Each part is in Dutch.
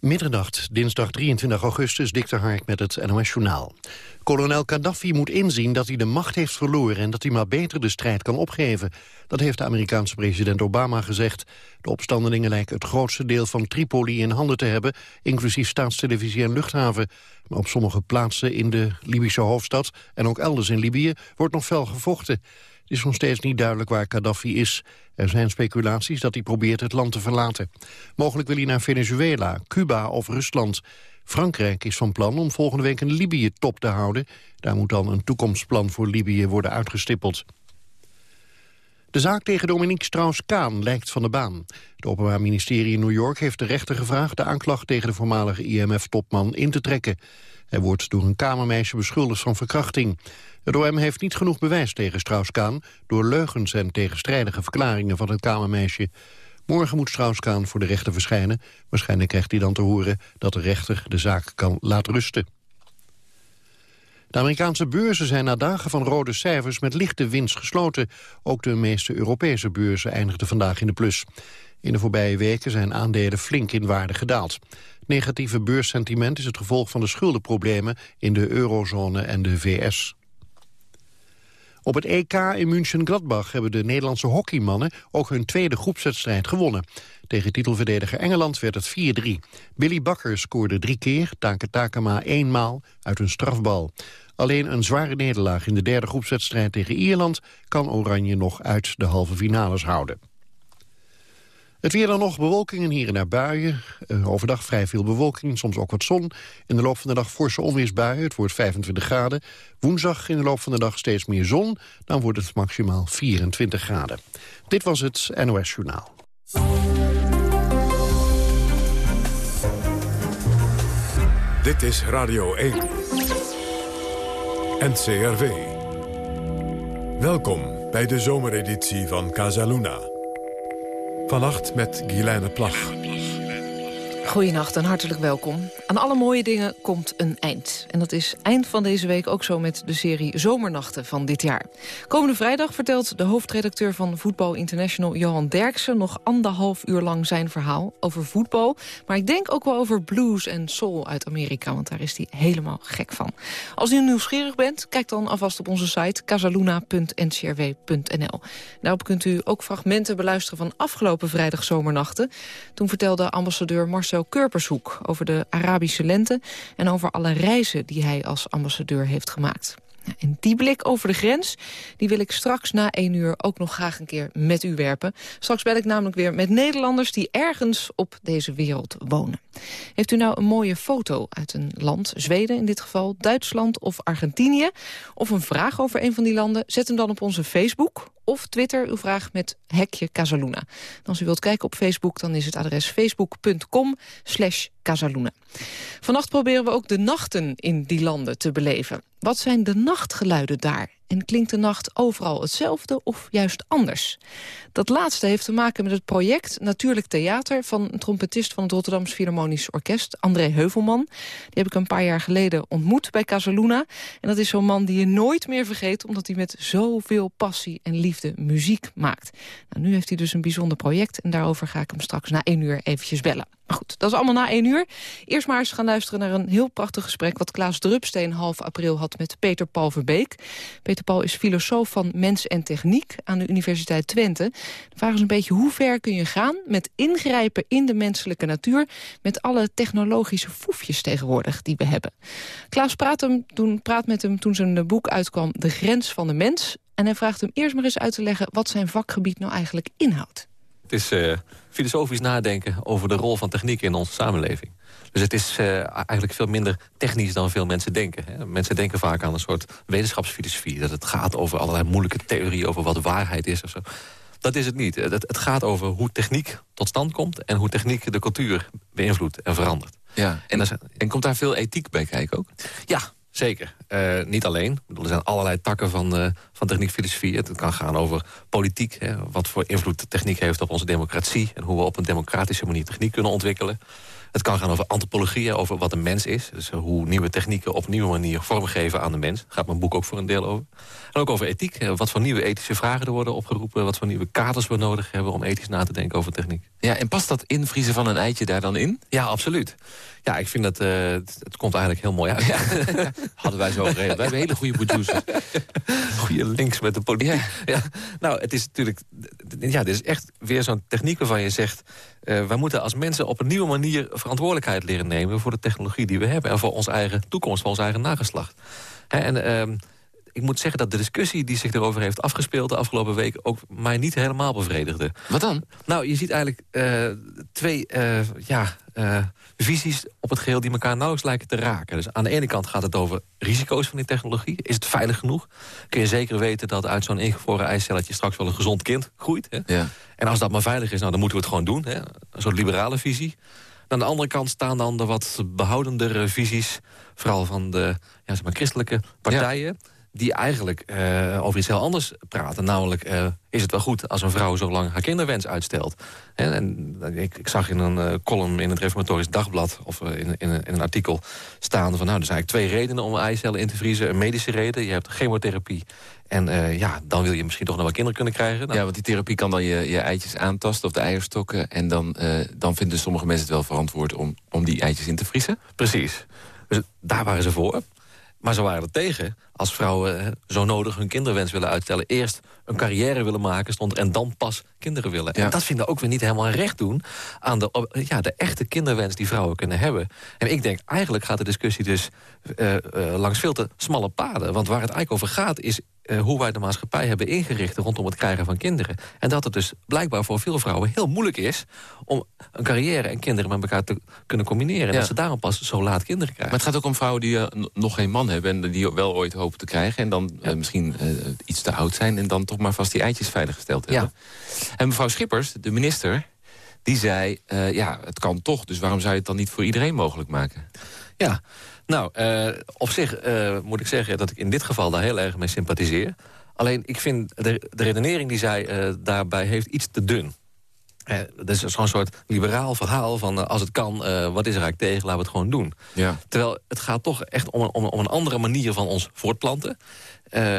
Middernacht, dinsdag 23 augustus, Dikter Hark met het NOS Journaal. Kolonel Gaddafi moet inzien dat hij de macht heeft verloren... en dat hij maar beter de strijd kan opgeven. Dat heeft de Amerikaanse president Obama gezegd. De opstandelingen lijken het grootste deel van Tripoli in handen te hebben... inclusief staatstelevisie en luchthaven. Maar op sommige plaatsen in de Libische hoofdstad... en ook elders in Libië wordt nog fel gevochten. Het is nog steeds niet duidelijk waar Gaddafi is. Er zijn speculaties dat hij probeert het land te verlaten. Mogelijk wil hij naar Venezuela, Cuba of Rusland. Frankrijk is van plan om volgende week een Libië-top te houden. Daar moet dan een toekomstplan voor Libië worden uitgestippeld. De zaak tegen Dominique Strauss-Kaan lijkt van de baan. Het Openbaar Ministerie in New York heeft de rechter gevraagd... de aanklacht tegen de voormalige IMF-topman in te trekken. Hij wordt door een kamermeisje beschuldigd van verkrachting. Het OM heeft niet genoeg bewijs tegen Strauss-Kaan... door leugens en tegenstrijdige verklaringen van het kamermeisje. Morgen moet Strauss-Kaan voor de rechter verschijnen. Waarschijnlijk krijgt hij dan te horen dat de rechter de zaak kan laten rusten. De Amerikaanse beurzen zijn na dagen van rode cijfers met lichte winst gesloten. Ook de meeste Europese beurzen eindigden vandaag in de plus. In de voorbije weken zijn aandelen flink in waarde gedaald. Negatieve beurssentiment is het gevolg van de schuldenproblemen in de eurozone en de VS. Op het EK in München-Gladbach hebben de Nederlandse hockeymannen ook hun tweede groepswedstrijd gewonnen. Tegen titelverdediger Engeland werd het 4-3. Billy Bakker scoorde drie keer, Take Takema eenmaal uit een strafbal. Alleen een zware nederlaag in de derde groepswedstrijd tegen Ierland kan Oranje nog uit de halve finales houden. Het weer dan nog bewolkingen hier en daar buien. Uh, overdag vrij veel bewolking, soms ook wat zon. In de loop van de dag forse onweersbuien. Het wordt 25 graden. Woensdag in de loop van de dag steeds meer zon. Dan wordt het maximaal 24 graden. Dit was het NOS Journaal. Dit is Radio 1. NCRV. Welkom bij de zomereditie van Casaluna. Vannacht met Guylaine Plag. Goedenacht en hartelijk welkom. Aan alle mooie dingen komt een eind. En dat is eind van deze week ook zo met de serie Zomernachten van dit jaar. Komende vrijdag vertelt de hoofdredacteur van Voetbal International... Johan Derksen nog anderhalf uur lang zijn verhaal over voetbal. Maar ik denk ook wel over blues en soul uit Amerika... want daar is hij helemaal gek van. Als u nieuwsgierig bent, kijk dan alvast op onze site... casaluna.ncrw.nl. Daarop kunt u ook fragmenten beluisteren van afgelopen vrijdag Zomernachten. Toen vertelde ambassadeur Marcel Marcel Kurpershoek over de Arabische lente... en over alle reizen die hij als ambassadeur heeft gemaakt. En die blik over de grens die wil ik straks na één uur ook nog graag een keer met u werpen. Straks bel ik namelijk weer met Nederlanders die ergens op deze wereld wonen. Heeft u nou een mooie foto uit een land, Zweden in dit geval, Duitsland of Argentinië... of een vraag over een van die landen, zet hem dan op onze Facebook of Twitter uw vraag met hekje Casaluna. als u wilt kijken op Facebook, dan is het adres facebook.com slash Casaluna. Vannacht proberen we ook de nachten in die landen te beleven. Wat zijn de nachtgeluiden daar? En klinkt de nacht overal hetzelfde of juist anders? Dat laatste heeft te maken met het project Natuurlijk Theater... van een trompetist van het Rotterdams Philharmonisch Orkest, André Heuvelman. Die heb ik een paar jaar geleden ontmoet bij Casaluna. En dat is zo'n man die je nooit meer vergeet... omdat hij met zoveel passie en liefde muziek maakt. Nou, nu heeft hij dus een bijzonder project... en daarover ga ik hem straks na één uur eventjes bellen. Maar goed, dat is allemaal na één uur. Eerst maar eens gaan luisteren naar een heel prachtig gesprek... wat Klaas Drupsteen half april had met Peter Paul Verbeek. Peter Paul is filosoof van mens en techniek aan de Universiteit Twente. De vraag is een beetje hoe ver kun je gaan met ingrijpen in de menselijke natuur... met alle technologische foefjes tegenwoordig die we hebben. Klaas praat, hem, toen, praat met hem toen zijn boek uitkwam De Grens van de Mens... en hij vraagt hem eerst maar eens uit te leggen wat zijn vakgebied nou eigenlijk inhoudt. Het is uh, filosofisch nadenken over de rol van techniek in onze samenleving. Dus het is uh, eigenlijk veel minder technisch dan veel mensen denken. Hè. Mensen denken vaak aan een soort wetenschapsfilosofie. Dat het gaat over allerlei moeilijke theorieën over wat waarheid is of zo. Dat is het niet. Het, het gaat over hoe techniek tot stand komt... en hoe techniek de cultuur beïnvloedt en verandert. Ja, en, en komt daar veel ethiek bij kijken ook? Ja, Zeker. Uh, niet alleen. Ik bedoel, er zijn allerlei takken van, uh, van techniekfilosofie. Het kan gaan over politiek, hè, wat voor invloed de techniek heeft op onze democratie... en hoe we op een democratische manier techniek kunnen ontwikkelen. Het kan gaan over antropologie, over wat een mens is. Dus eh, hoe nieuwe technieken op een nieuwe manier vormgeven aan de mens. Daar gaat mijn boek ook voor een deel over. En ook over ethiek. Eh, wat voor nieuwe ethische vragen er worden opgeroepen. Wat voor nieuwe kaders we nodig hebben om ethisch na te denken over techniek. Ja, en past dat invriezen van een eitje daar dan in? Ja, absoluut. Ja, ik vind dat uh, het, komt eigenlijk heel mooi uit. Ja. Hadden wij zo geregeld. Wij hebben hele goede producers. Goede links met de politiek. Ja. Nou, het is natuurlijk... Ja, dit is echt weer zo'n techniek waarvan je zegt... Uh, wij moeten als mensen op een nieuwe manier verantwoordelijkheid leren nemen... voor de technologie die we hebben en voor onze eigen toekomst, voor ons eigen nageslacht. en... Uh, ik moet zeggen dat de discussie die zich erover heeft afgespeeld... de afgelopen week ook mij niet helemaal bevredigde. Wat dan? Nou, je ziet eigenlijk uh, twee uh, ja, uh, visies op het geheel... die elkaar nauwelijks lijken te raken. Dus aan de ene kant gaat het over risico's van die technologie. Is het veilig genoeg? Kun je zeker weten dat uit zo'n ingevroren eicelletje... straks wel een gezond kind groeit? Hè? Ja. En als dat maar veilig is, nou, dan moeten we het gewoon doen. Hè? Een soort liberale visie. Aan de andere kant staan dan de wat behoudendere visies... vooral van de ja, zeg maar, christelijke partijen... Ja die eigenlijk uh, over iets heel anders praten. Namelijk, uh, is het wel goed als een vrouw zo lang haar kinderwens uitstelt? En, en ik, ik, zag in een uh, column in het Reformatorisch Dagblad... of in, in, in, een artikel staan van... nou, er zijn eigenlijk twee redenen om eicellen in te vriezen. Een medische reden, je hebt chemotherapie... En ja, dan wil je misschien toch nog wel kinderen kunnen krijgen. Nou. Ja, want die therapie kan dan je, je eitjes aantasten of de eierstokken. En dan, dan vinden sommige mensen het wel verantwoord om, om die eitjes in te vriezen. Precies. Dus daar waren ze voor. Maar ze waren er tegen als vrouwen zo nodig hun kinderwens willen uitstellen. Eerst een carrière willen maken stond en dan pas kinderen willen. En dat vinden ook weer niet helemaal recht doen... aan de, ja, de echte kinderwens die vrouwen kunnen hebben. En ik denk, eigenlijk gaat de discussie dus uh, uh, langs veel te smalle paden. Want waar het eigenlijk over gaat is uh, hoe wij de maatschappij hebben ingericht... rondom het krijgen van kinderen. En dat het dus blijkbaar voor veel vrouwen heel moeilijk is... om een carrière en kinderen met elkaar te kunnen combineren. En dat ze daarom pas zo laat kinderen krijgen. Maar het gaat ook om vrouwen die nog geen man hebben... en die wel ooit te krijgen... en dan misschien iets te oud zijn... en dan toch maar vast die eitjes veiliggesteld hebben. En mevrouw Schippers, de minister, die zei... Uh, ja, het kan toch, dus waarom zou je het dan niet voor iedereen mogelijk maken? Ja, nou, op zich moet ik zeggen dat ik in dit geval daar heel erg mee sympathiseer. Alleen, ik vind de, de redenering die zij daarbij heeft iets te dun. Uh, dat is zo'n soort liberaal verhaal van als het kan, wat is er eigenlijk tegen, laten we het gewoon doen. Ja. Terwijl het gaat toch echt om een, om, om een andere manier van ons voortplanten.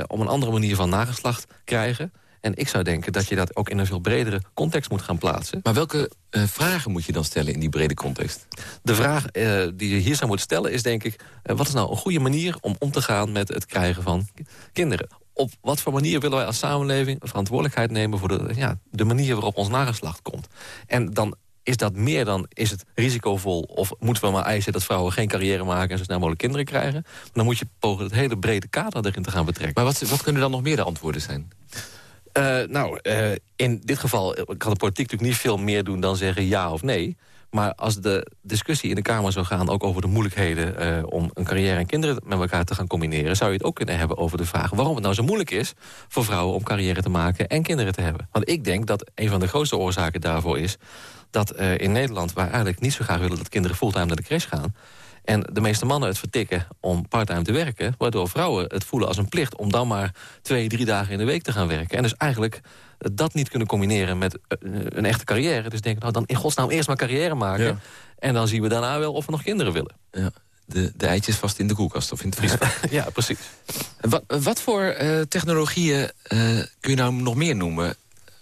om een andere manier van nageslacht krijgen. En ik zou denken dat je dat ook in een veel bredere context moet gaan plaatsen. Maar welke vragen moet je dan stellen in die brede context? De vraag die je hier zou moeten stellen is denk ik... Wat is nou een goede manier om om te gaan met het krijgen van kinderen? Op wat voor manier willen wij als samenleving verantwoordelijkheid nemen... voor de, ja, de manier waarop ons nageslacht komt? En dan is dat meer dan, is het risicovol... of moeten we maar eisen dat vrouwen geen carrière maken... en zo snel mogelijk kinderen krijgen? Maar dan moet je pogen het hele brede kader erin te gaan betrekken. Maar wat, wat kunnen dan nog meer de antwoorden zijn? Uh, nou, uh, in dit geval kan de politiek natuurlijk niet veel meer doen dan zeggen ja of nee. Maar als de discussie in de Kamer zou gaan... ook over de moeilijkheden uh, om een carrière en kinderen met elkaar te gaan combineren... zou je het ook kunnen hebben over de vraag... waarom het nou zo moeilijk is voor vrouwen om carrière te maken en kinderen te hebben. Want ik denk dat een van de grootste oorzaken daarvoor is... dat in Nederland, waar eigenlijk niet zo graag willen dat kinderen fulltime naar de crash gaan... En de meeste mannen het vertikken om parttime te werken... waardoor vrouwen het voelen als een plicht om dan maar twee, drie dagen in de week te gaan werken. En dus eigenlijk dat niet kunnen combineren met eh, een echte carrière. Dus denken, nou dan in godsnaam eerst maar carrière maken... en dan zien we daarna wel of we nog kinderen willen. Ja. De, de eitjes vast in de koelkast of in het vriesvak. ja, precies. Wat, wat voor uh, technologieën uh, kun je nou nog meer noemen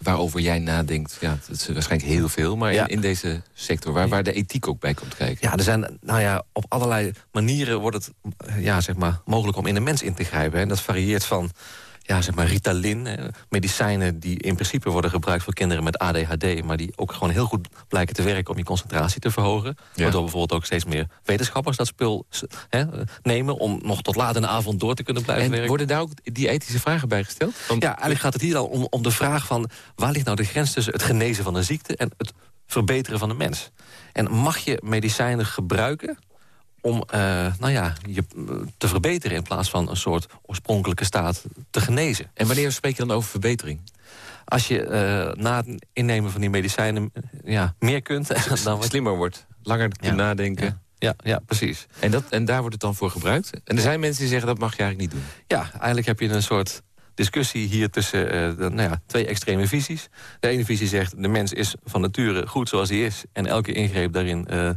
waarover jij nadenkt. Ja, dat is waarschijnlijk heel veel, maar in, in, deze sector... Waar, waar de ethiek ook bij komt kijken. Ja, er zijn, nou ja, op allerlei manieren wordt het ja, zeg maar, mogelijk om in de mens in te grijpen. En dat varieert van ja, zeg maar Ritalin, medicijnen die in principe worden gebruikt voor kinderen met ADHD... maar die ook gewoon heel goed blijken te werken om je concentratie te verhogen. Ja. Waardoor bijvoorbeeld ook steeds meer wetenschappers dat spul nemen... om nog tot laat in de avond door te kunnen blijven en werken. worden daar ook die ethische vragen bij gesteld? Want... Ja, eigenlijk gaat het hier al om, om de vraag van... waar ligt nou de grens tussen het genezen van een ziekte... en het verbeteren van de mens? En mag je medicijnen gebruiken om uh, nou ja, je te verbeteren... in plaats van een soort oorspronkelijke staat te genezen. En wanneer spreek je dan over verbetering? Als je uh, na het innemen van die medicijnen ja, meer kunt... dan wat slimmer wordt, langer ja, nadenken... Ja. Ja, ja, precies. En, dat, en daar wordt het dan voor gebruikt? En er zijn mensen die zeggen dat mag je eigenlijk niet doen. Ja, eigenlijk heb je een soort discussie hier tussen uh, nou ja, twee extreme visies. De ene visie zegt, de mens is van nature goed zoals hij is... en elke ingreep daarin uh,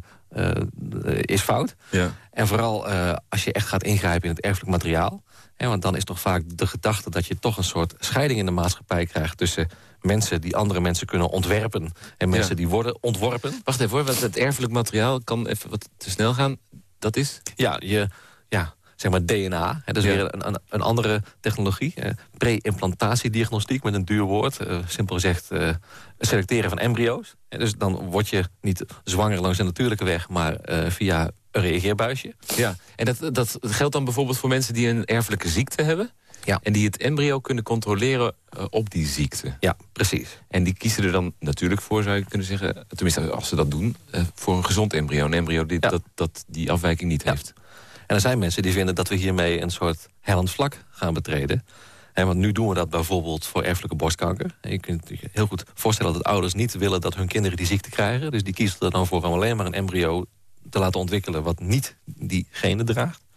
is fout. Ja. En vooral als je echt gaat ingrijpen in het erfelijk materiaal... Hè, want dan is toch vaak de gedachte dat je toch een soort scheiding in de maatschappij krijgt... tussen mensen die andere mensen kunnen ontwerpen... en mensen die worden ontworpen. Wacht even hoor, want het erfelijk materiaal kan even wat te snel gaan. Dat is? Ja, je, ja zeg maar DNA. Hè, dat is weer een, een, andere technologie. Eh, Pre-implantatiediagnostiek met een duur woord. Uh, simpel gezegd uh, selecteren van embryo's. dus dan word je niet zwanger langs de natuurlijke weg... maar via een reageerbuisje. Ja, en dat, dat geldt dan bijvoorbeeld voor mensen die een erfelijke ziekte hebben... Ja. En die het embryo kunnen controleren op die ziekte. Ja, precies. En die kiezen er dan natuurlijk voor, zou je kunnen zeggen... tenminste, als ze dat doen, voor een gezond embryo. Een embryo die, ja. dat, dat die afwijking niet ja. heeft. En er zijn mensen die vinden dat we hiermee een soort hellend vlak gaan betreden. En want nu doen we dat bijvoorbeeld voor erfelijke borstkanker. je kunt je heel goed voorstellen dat ouders niet willen dat hun kinderen die ziekte krijgen. Dus die kiezen er dan voor om alleen maar een embryo te laten ontwikkelen... wat niet die genen draagt.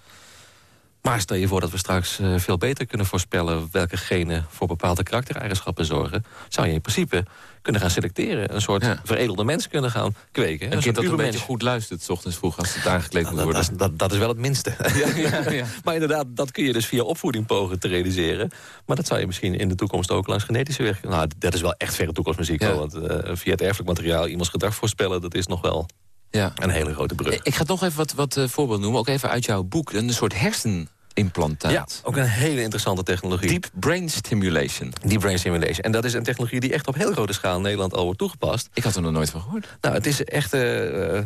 Maar stel je voor dat we straks uh, veel beter kunnen voorspellen... welke genen voor bepaalde karaktereigenschappen zorgen... zou je in principe kunnen gaan selecteren. Een soort ja. veredelde mens kunnen gaan kweken. Een, een kind dat een beetje goed luistert... S ochtends vroeg als het aangekleed moet worden. Dat, dat, dat, is wel het minste. Ja, ja, maar inderdaad, dat kun je dus via opvoeding pogen te realiseren. Maar dat zou je misschien in de toekomst ook langs genetische weg... Nou, dat is wel echt verre toekomstmuziek. Want uh, via het erfelijk materiaal iemands gedrag voorspellen... dat is nog wel ja. een hele grote brug. Ik ga nog even wat, wat uh, voorbeeld noemen. Ook even uit jouw boek. Een soort hersen implantaat. Ja, ook een hele interessante technologie. Deep brain stimulation. Deep brain stimulation. En dat is een technologie die echt op heel grote schaal in Nederland al wordt toegepast. Ik had er nog nooit van gehoord. Nou, het is echt, uh, uh,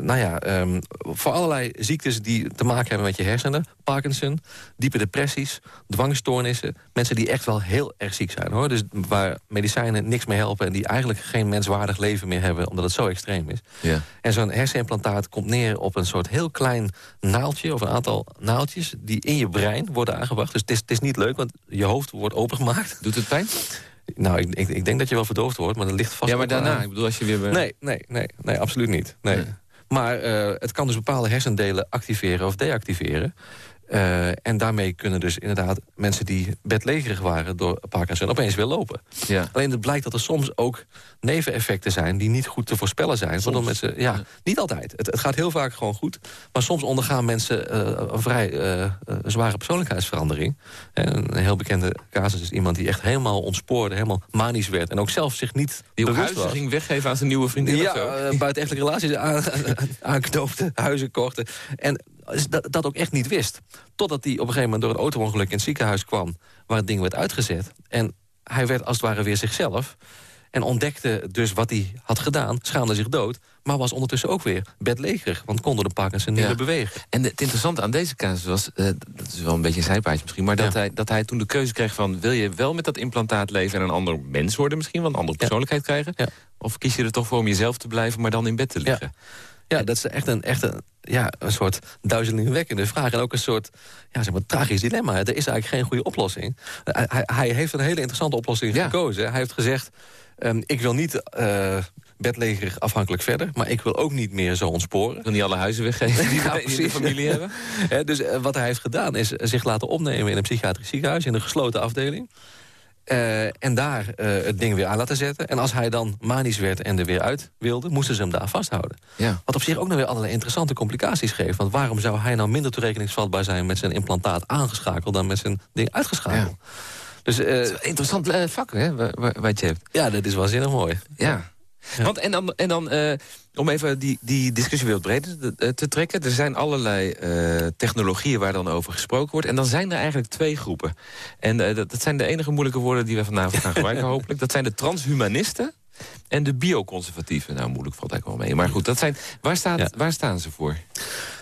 nou ja, um, voor allerlei ziektes die te maken hebben met je hersenen. Parkinson, diepe depressies, dwangstoornissen. Mensen die echt wel heel erg ziek zijn, hoor. Dus waar medicijnen niks meer helpen... en die eigenlijk geen menswaardig leven meer hebben... omdat het zo extreem is. Ja. En zo'n hersenimplantaat komt neer op een soort heel klein naaldje... of een aantal naaldjes die in je brein worden aangebracht. Dus het is, het is niet leuk, want je hoofd wordt opengemaakt. Doet het pijn? Nou, ik, ik, ik, denk dat je wel verdoofd wordt, maar dat ligt vast... Ja, maar daarna, ik bedoel, als je weer... Nee, nee, nee, nee absoluut niet. Nee. Maar uh, het kan dus bepaalde hersendelen activeren of deactiveren. Uh, en daarmee kunnen dus inderdaad mensen die bedlegerig waren door Parkinson opeens weer lopen. Ja. Alleen het blijkt dat er soms ook neveneffecten zijn die niet goed te voorspellen zijn. Waardoor mensen, ja, ja, niet altijd. Het, het, gaat heel vaak gewoon goed. Maar soms ondergaan mensen uh, een vrij uh, zware persoonlijkheidsverandering. En een heel bekende casus is iemand die echt helemaal ontspoorde, helemaal manisch werd. En ook zelf zich niet die bewust was. ging weggeven aan zijn nieuwe vriendin Ja, buitenechtelijke relaties aan, aanknoopte, huizen kochten. En dat, dat ook echt niet wist. Totdat hij op een gegeven moment door een auto-ongeluk in het ziekenhuis kwam... waar het ding werd uitgezet. En hij werd als het ware weer zichzelf. En ontdekte dus wat hij had gedaan, schaamde zich dood... maar was ondertussen ook weer bedlegerig, want kon door de Parkinson niet meer bewegen. En het interessante aan deze casus was, uh, dat is wel een beetje een zijpaadje misschien... maar dat, hij, dat hij toen de keuze kreeg van... wil je wel met dat implantaat leven en een ander mens worden misschien... wel een andere persoonlijkheid krijgen? Of kies je er toch voor om jezelf te blijven, maar dan in bed te liggen? Ja, dat is echt een, echt een, ja, een soort duizelingwekkende vraag. En ook een soort ja, zeg maar, tragisch dilemma. Er is eigenlijk geen goede oplossing. Hij, hij heeft een hele interessante oplossing gekozen. Hij heeft gezegd, um, ik wil niet... Uh, bedlegerig afhankelijk verder. Maar ik wil ook niet meer zo ontsporen. Ik wil niet alle huizen weggeven die ja, de familie hebben. dus uh, wat hij heeft gedaan is zich laten opnemen in een psychiatrisch ziekenhuis... in een gesloten afdeling. Uh, en daar uh, het ding weer aan laten zetten. En als hij dan manisch werd en er weer uit wilde... moesten ze hem daar vasthouden. Ja. Wat op zich ook nog weer allerlei interessante complicaties geeft. Want waarom zou hij nou minder toerekeningsvatbaar zijn... met zijn implantaat aangeschakeld dan met zijn ding uitgeschakeld? Ja. Dus, uh, interessant vak, hè, wat je hebt. Ja, dat is waanzinnig mooi. Ja. Want, en dan, en dan uh, om even die, die discussie weer wat breder te, te, trekken. Er zijn allerlei uh, technologieën waar dan over gesproken wordt. En dan zijn er eigenlijk twee groepen. En uh, dat, dat, zijn de enige moeilijke woorden die we vanavond gaan gebruiken hopelijk. Dat zijn de transhumanisten en de bioconservatieven. Nou, moeilijk valt eigenlijk wel mee. Maar goed, dat zijn, waar, staat, ja. waar staan ze voor?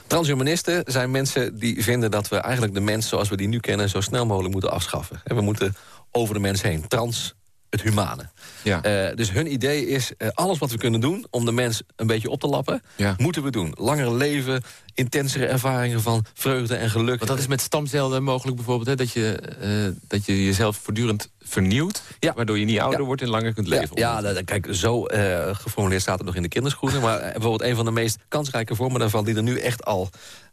Transhumanisten zijn mensen die vinden dat we eigenlijk de mens zoals we die nu kennen... zo snel mogelijk moeten afschaffen. En we moeten over de mens heen. Trans het humane. Ja. Uh, dus hun idee is, uh, alles wat we kunnen doen... om de mens een beetje op te lappen, moeten we doen. Langer leven, intensere ervaringen van vreugde en geluk. Want dat is met stamcellen mogelijk bijvoorbeeld... Hè, dat, je, uh, dat je jezelf voortdurend vernieuwt... Ja. waardoor je niet ouder wordt en langer kunt leven. Ja, ja kijk, zo geformuleerd staat het nog in de kinderschoenen. maar bijvoorbeeld een van de meest kansrijke vormen daarvan... die er nu echt al,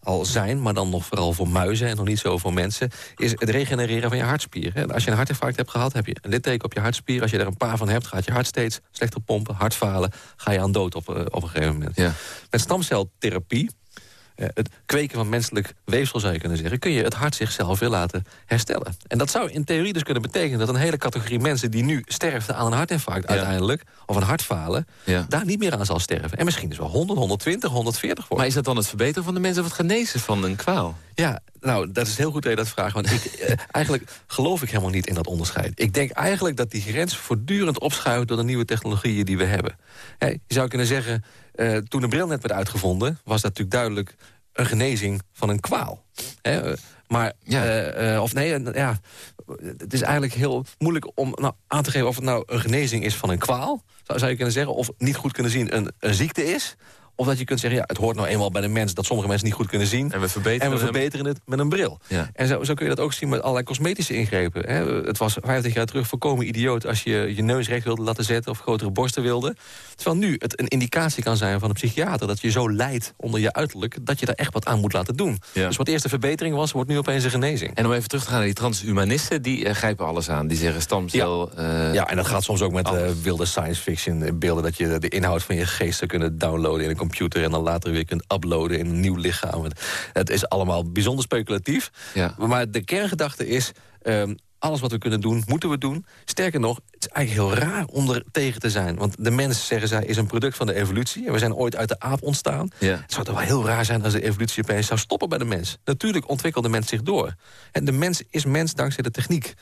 al zijn, maar dan nog vooral voor muizen... en nog niet zo voor mensen, is het regenereren van je hartspieren. Als je een hartinfarct hebt gehad, heb je een litteken op je hartspier. Als je er een paar van hebt, gaat je hart steeds slechter pompen, hartfalen... ga je aan dood op, op een gegeven moment. Ja. Met stamceltherapie eh, het kweken van menselijk weefsel zou je kunnen zeggen... kun je het hart zichzelf weer laten herstellen. En dat zou in theorie dus kunnen betekenen... dat een hele categorie mensen die nu sterven aan een hartinfarct uiteindelijk... of een hartfalen, daar niet meer aan zal sterven. En misschien is wel 100, 120, 140 worden. Maar is dat dan het verbeteren van de mensen of het genezen van een kwaal? Ja, nou, dat is heel goed dat je dat vraagt. Want ik, eh, eigenlijk geloof ik helemaal niet in dat onderscheid. Ik denk eigenlijk dat die grens voortdurend opschuift... door de nieuwe technologieën die we hebben. je zou kunnen zeggen, uh, toen de bril net werd uitgevonden... was dat natuurlijk duidelijk een genezing van een kwaal. Eh, maar, ja. of nee, ja, het is eigenlijk heel moeilijk om nou, aan te geven... of het nou een genezing is van een kwaal, zou je kunnen zeggen... of niet goed kunnen zien een, een ziekte is... Of dat je kunt zeggen, ja, het hoort nou eenmaal bij de mens... dat sommige mensen niet goed kunnen zien. En we verbeteren, en we verbeteren het met een bril. Ja. En zo, zo, kun je dat ook zien met allerlei cosmetische ingrepen. Hè. Het was 50 jaar terug voorkomen idioot... als je je neus recht wilde laten zetten of grotere borsten wilde. Terwijl nu het een indicatie kan zijn van een psychiater... dat je zo lijdt onder je uiterlijk... dat je daar echt wat aan moet laten doen. Dus wat eerst een verbetering was, wordt nu opeens een genezing. En om even terug te gaan naar die transhumanisten... die uh, grijpen alles aan. Die zeggen stamcel... Ja, uh, ja en dat gaat soms ook met uh, wilde science fiction beelden... dat je de inhoud van je geest zou kunnen downloaden in een computer... en dan later weer kunt uploaden in een nieuw lichaam. Het is allemaal bijzonder speculatief. Ja. Maar de kerngedachte is... Um, alles wat we kunnen doen, moeten we doen. Sterker nog, het is eigenlijk heel raar om er tegen te zijn. Want de mens, zeggen zij, is een product van de evolutie. En we zijn ooit uit de aap ontstaan. Ja. Het zou toch wel heel raar zijn als de evolutie opeens zou stoppen bij de mens. Natuurlijk ontwikkelt de mens zich door. En de mens is mens dankzij de techniek.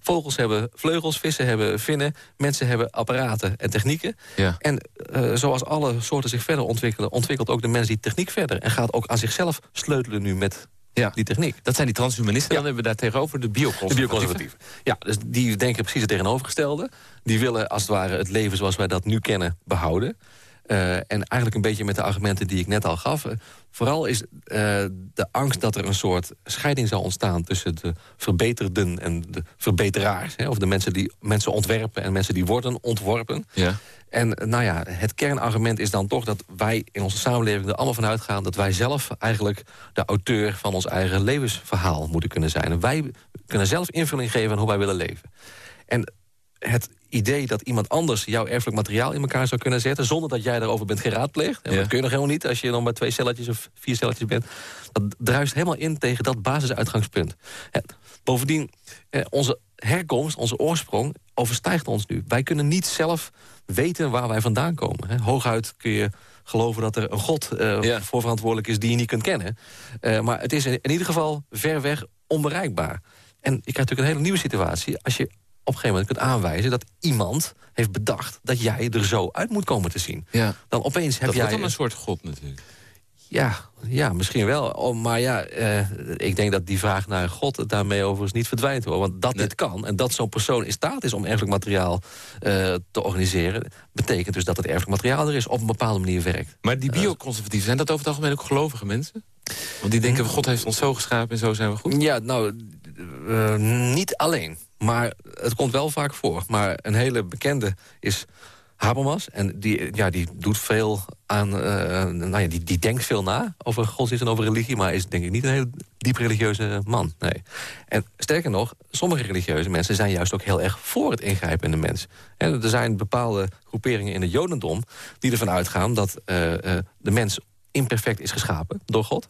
Vogels hebben vleugels, vissen hebben vinnen. Mensen hebben apparaten en technieken. Ja. En uh, zoals alle soorten zich verder ontwikkelen... ontwikkelt ook de mens die techniek verder. En gaat ook aan zichzelf sleutelen nu met ja. die techniek. Dat zijn die transhumanisten. Dan hebben we daar tegenover de bioconservatieven. Ja, dus die denken precies het tegenovergestelde. Die willen als het ware het leven zoals wij dat nu kennen behouden. Uh, en eigenlijk een beetje met de argumenten die ik net al gaf. Uh, vooral is uh, de angst dat er een soort scheiding zal ontstaan... tussen de verbeterden en de verbeteraars. Hè, of de mensen die mensen ontwerpen en mensen die worden ontworpen. Ja. En nou ja, het kernargument is dan toch dat wij in onze samenleving er allemaal van uitgaan... dat wij zelf eigenlijk de auteur van ons eigen levensverhaal moeten kunnen zijn. En wij kunnen zelf invulling geven aan hoe wij willen leven. En het idee dat iemand anders jouw erfelijk materiaal in elkaar zou kunnen zetten... zonder dat jij daarover bent geraadpleegd. En dat kun je nog helemaal niet als je nog maar twee celletjes of vier celletjes bent. Dat druist helemaal in tegen dat basisuitgangspunt. bovendien, onze herkomst, onze oorsprong, overstijgt ons nu. Wij kunnen niet zelf weten waar wij vandaan komen. Hooguit kun je geloven dat er een god uh, voor verantwoordelijk is... die je niet kunt kennen. Uh, maar het is in, in, ieder geval ver weg onbereikbaar. En je krijgt natuurlijk een hele nieuwe situatie... als je een gegeven moment kunt aanwijzen dat iemand heeft bedacht... dat jij er zo uit moet komen te zien. Ja. Dan opeens heb dat jij... Dat dan een soort god natuurlijk. Ja, ja, misschien wel. Oh, maar ja, eh, ik denk dat die vraag naar God daarmee overigens niet verdwijnt. Hoor. Want dat dit kan en dat zo'n persoon in staat is om erfelijk materiaal uh, te organiseren... betekent dus dat het erfelijk materiaal er is op een bepaalde manier werkt. Maar die bioconservatieven, zijn dat over het algemeen ook gelovige mensen? Want die denken, God heeft ons zo geschapen en zo zijn we goed? Ja, nou, uh, niet alleen. Maar het komt wel vaak voor. Maar een hele bekende is Habermas. En die, ja, die doet veel aan... Uh, nou ja, die, die denkt veel na over godsdienst en over religie... maar is denk ik niet een heel diep religieuze man. Nee. En sterker nog, sommige religieuze mensen... zijn juist ook heel erg voor het ingrijpen in de mens. En er zijn bepaalde groeperingen in het jodendom... die ervan uitgaan dat uh, de mens imperfect is geschapen door God...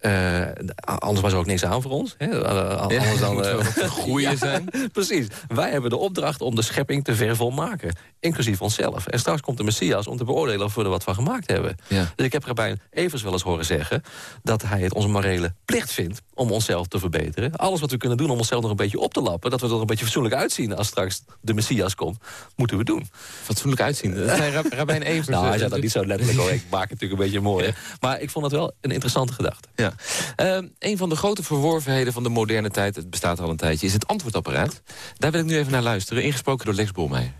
Uh, anders was er ook niks aan voor ons. Hè? Anders dan uh, goeie zijn. Precies. Wij hebben de opdracht om de schepping te vervolmaken. Inclusief onszelf. En straks komt de Messias om te beoordelen of we er wat van gemaakt hebben. Ja. Dus ik heb Rabijn Evers wel eens horen zeggen... dat hij het onze morele plicht vindt om onszelf te verbeteren. Alles wat we kunnen doen om onszelf nog een beetje op te lappen... dat we er een beetje fatsoenlijk uitzien als straks de Messias komt... moeten we doen. Fatsoenlijk uitzien? Dat zei Rabijn Evers. nou, hij zei dat niet zo letterlijk hoor. Ik maak het natuurlijk een beetje mooi. Maar ik vond het wel een interessante gedachte. Ja. Uh, een van de grote verworvenheden van de moderne tijd... het bestaat al een tijdje, is het antwoordapparaat. Daar wil ik nu even naar luisteren, ingesproken door Lex Bolmeijer.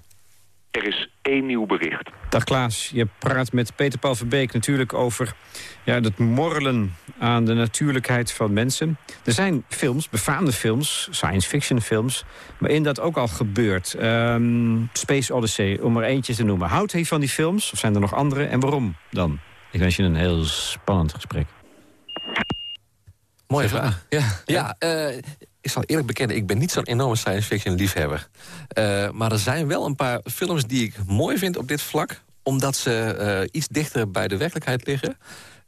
Er is één nieuw bericht. Dag Klaas, je praat met Peter Paul Verbeek natuurlijk over ja, dat morrelen aan de natuurlijkheid van mensen. Er zijn films, befaamde films, science fiction films, waarin dat ook al gebeurt. Ehm, Space Odyssey, om er eentje te noemen. Houdt hij van die films of zijn er nog andere en waarom dan? Ik wens je een heel spannend gesprek. Mooie vraag. Ja, ja uh, ik zal eerlijk bekennen, ik ben niet zo'n enorme science fiction liefhebber. Uh, maar er zijn wel een paar films die ik mooi vind op dit vlak. Omdat ze uh, iets dichter bij de werkelijkheid liggen.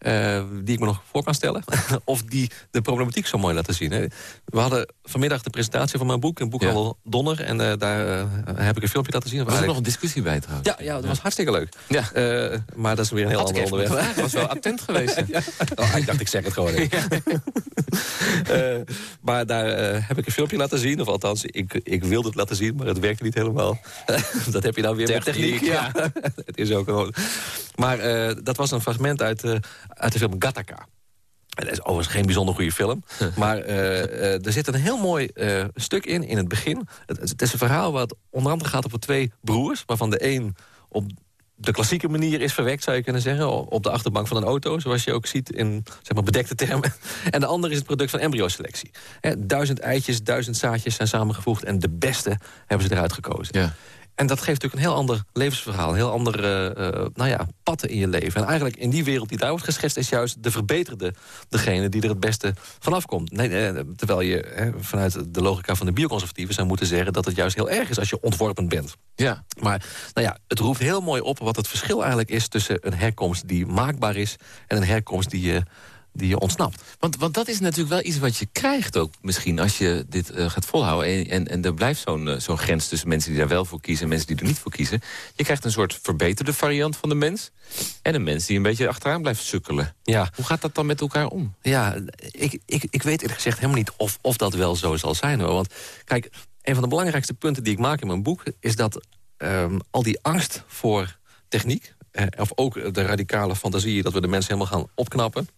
Uh, die ik me nog voor kan stellen. of die de problematiek zo mooi laten zien. Hè. We hadden vanmiddag de presentatie van mijn boek. Een boek al Donner. En uh, daar uh, heb ik een filmpje laten zien. Was er nog een discussie bij trouwens. Ja, ja dat was hartstikke leuk. Ja. maar dat is weer een heel Had ander onderwerp. Dat was wel attent geweest. ja. oh, ik dacht, ik zeg het gewoon maar daar heb ik een filmpje laten zien. Of althans, ik, ik wilde het laten zien. Maar het werkte niet helemaal. dat heb je nou weer techniek, met techniek. Ja. het is ook gewoon... Maar dat was een fragment uit uit de film Gattaca. Dat is overigens geen bijzonder goede film. maar uh, uh, er zit een heel mooi uh, stuk in, in het begin. Het, het, is een verhaal wat onder andere gaat over twee broers... waarvan de een op de klassieke manier is verwekt, zou je kunnen zeggen. Op de achterbank van een auto, zoals je ook ziet in zeg maar, bedekte termen. En de andere is het product van embryoselectie. Duizend eitjes, duizend zaadjes zijn samengevoegd... en de beste hebben ze eruit gekozen. Ja. En dat geeft natuurlijk een heel ander levensverhaal. Een heel andere uh, nou ja, patten in je leven. En eigenlijk in die wereld die daar wordt geschetst... is juist de verbeterde degene die er het beste vanaf komt. Nee, eh, terwijl je vanuit de logica van de bioconservatieven... zou moeten zeggen dat het juist heel erg is als je ontworpen bent. Ja. Maar nou ja, het roept heel mooi op wat het verschil eigenlijk is... tussen een herkomst die maakbaar is... en een herkomst die je die je ontsnapt. Want, want dat is natuurlijk wel iets wat je krijgt ook misschien... als je dit uh, gaat volhouden. En, en, en er blijft zo'n uh, zo'n grens tussen mensen die daar wel voor kiezen... en mensen die er niet voor kiezen. Je krijgt een soort verbeterde variant van de mens... en een mens die een beetje achteraan blijft sukkelen. Ja. Hoe gaat dat dan met elkaar om? Ja, ik, ik, ik weet eerlijk gezegd helemaal niet of, of dat wel zo zal zijn. Hoor. Want kijk, een van de belangrijkste punten die ik maak in mijn boek... is dat um, al die angst voor techniek... Eh, of ook de radicale fantasie dat we de mensen helemaal gaan opknappen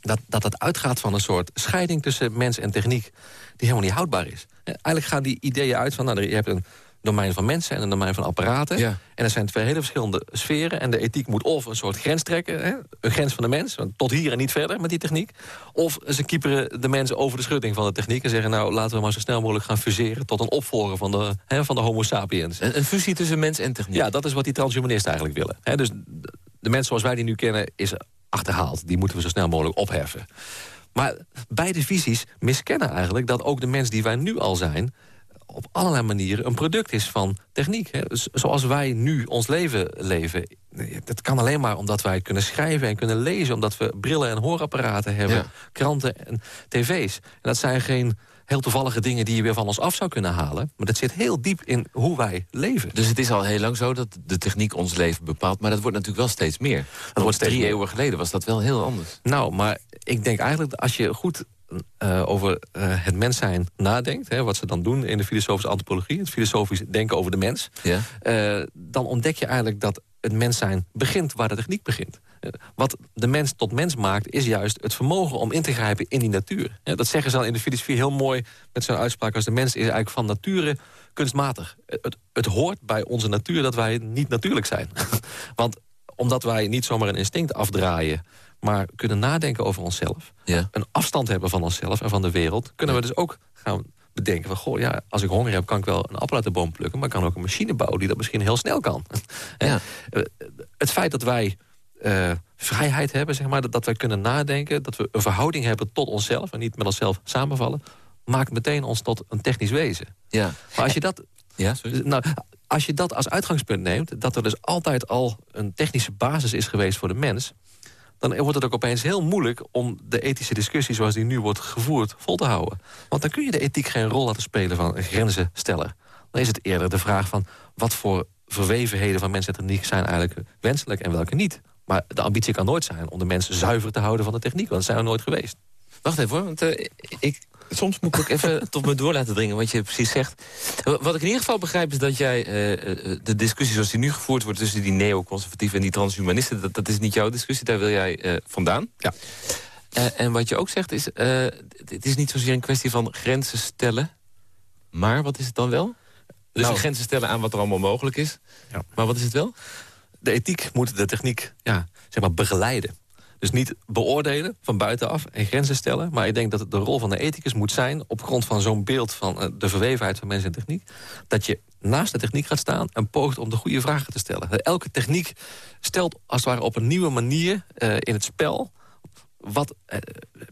dat, dat het uitgaat van een soort scheiding tussen mens en techniek... die helemaal niet houdbaar is. Eigenlijk gaan die ideeën uit van... Nou, je hebt een domein van mensen en een domein van apparaten. En er zijn twee hele verschillende sferen. En de ethiek moet of een soort grens trekken. Hè, een grens van de mens, tot hier en niet verder met die techniek. Of ze kieperen de mensen over de schutting van de techniek... en zeggen, nou, laten we maar zo snel mogelijk gaan fuseren... tot een opvolger van de, hè, van de homo sapiens. Een, een, fusie tussen mens en techniek? Ja, dat is wat die transhumanisten eigenlijk willen. Hè, dus de mens zoals wij die nu kennen... is achterhaald. Die moeten we zo snel mogelijk opheffen. Maar beide visies miskennen eigenlijk dat ook de mens die wij nu al zijn op allerlei manieren een product is van techniek. Hè. Zoals wij nu ons leven leven. Dat kan alleen maar omdat wij kunnen schrijven en kunnen lezen... omdat we brillen en hoorapparaten hebben, kranten en tv's. En dat zijn geen heel toevallige dingen die je weer van ons af zou kunnen halen. Maar dat zit heel diep in hoe wij leven. Dus het is al heel lang zo dat de techniek ons leven bepaalt. Maar dat wordt natuurlijk wel steeds meer. Dat wordt drie eeuwen geleden was dat wel heel anders. Nou, maar ik denk eigenlijk dat als je goed uh, over uh, het mens zijn nadenkt... Hè, wat ze dan doen in de filosofische antropologie... het filosofisch denken over de mens... Ja. Uh, dan ontdek je eigenlijk dat het mens zijn begint waar de techniek begint. Wat de mens tot mens maakt, is juist het vermogen om in te grijpen in die natuur. dat zeggen ze dan in de filosofie heel mooi met zo'n uitspraak als de mens is eigenlijk van nature kunstmatig. Het, het hoort bij onze natuur dat wij niet natuurlijk zijn. Want omdat wij niet zomaar een instinct afdraaien maar kunnen nadenken over onszelf... Ja. een afstand hebben van onszelf en van de wereld... kunnen we dus ook gaan bedenken van... goh, ja, als ik honger heb, kan ik wel een appel uit de boom plukken... maar ik kan ook een machine bouwen die dat misschien heel snel kan. Ja. Eh, het feit dat wij uh, vrijheid hebben, zeg maar, dat, dat wij kunnen nadenken... dat we een verhouding hebben tot onszelf en niet met onszelf samenvallen... maakt meteen ons tot een technisch wezen. Ja. Maar als je dat... Ja, nou, als je dat als uitgangspunt neemt... dat er dus altijd al een technische basis is geweest voor de mens dan wordt het ook opeens heel moeilijk om de ethische discussie zoals die nu wordt gevoerd vol te houden. Want dan kun je de ethiek geen rol laten spelen van een grenzensteller. Dan is het eerder de vraag van wat voor verwevenheden van mensen zijn eigenlijk wenselijk en welke niet. Maar de ambitie kan nooit zijn om de mensen zuiver te houden van de techniek, want dat zijn we nooit geweest. Wacht even hoor, want uh, ik, soms moet ik ook even tot me door laten dringen wat je precies zegt. Wat ik in ieder geval begrijp is dat jij uh, de discussie zoals die nu gevoerd wordt... tussen die neoconservatieven en die transhumanisten... Dat, dat is niet jouw discussie, daar wil jij uh, vandaan. Ja. en wat je ook zegt is, het is niet zozeer een kwestie van grenzen stellen... maar wat is het dan wel? Dus nou, grenzen stellen aan wat er allemaal mogelijk is. Ja. Maar wat is het wel? De ethiek moet de techniek ja, zeg maar begeleiden. Dus niet beoordelen van buitenaf en grenzen stellen. Maar ik denk dat de rol van de ethicus moet zijn... op grond van zo'n beeld van eh, de verwevenheid van mensen en techniek... dat je naast de techniek gaat staan en poogt om de goede vragen te stellen. Elke techniek stelt als het ware op een nieuwe manier uh, in het spel wat uh,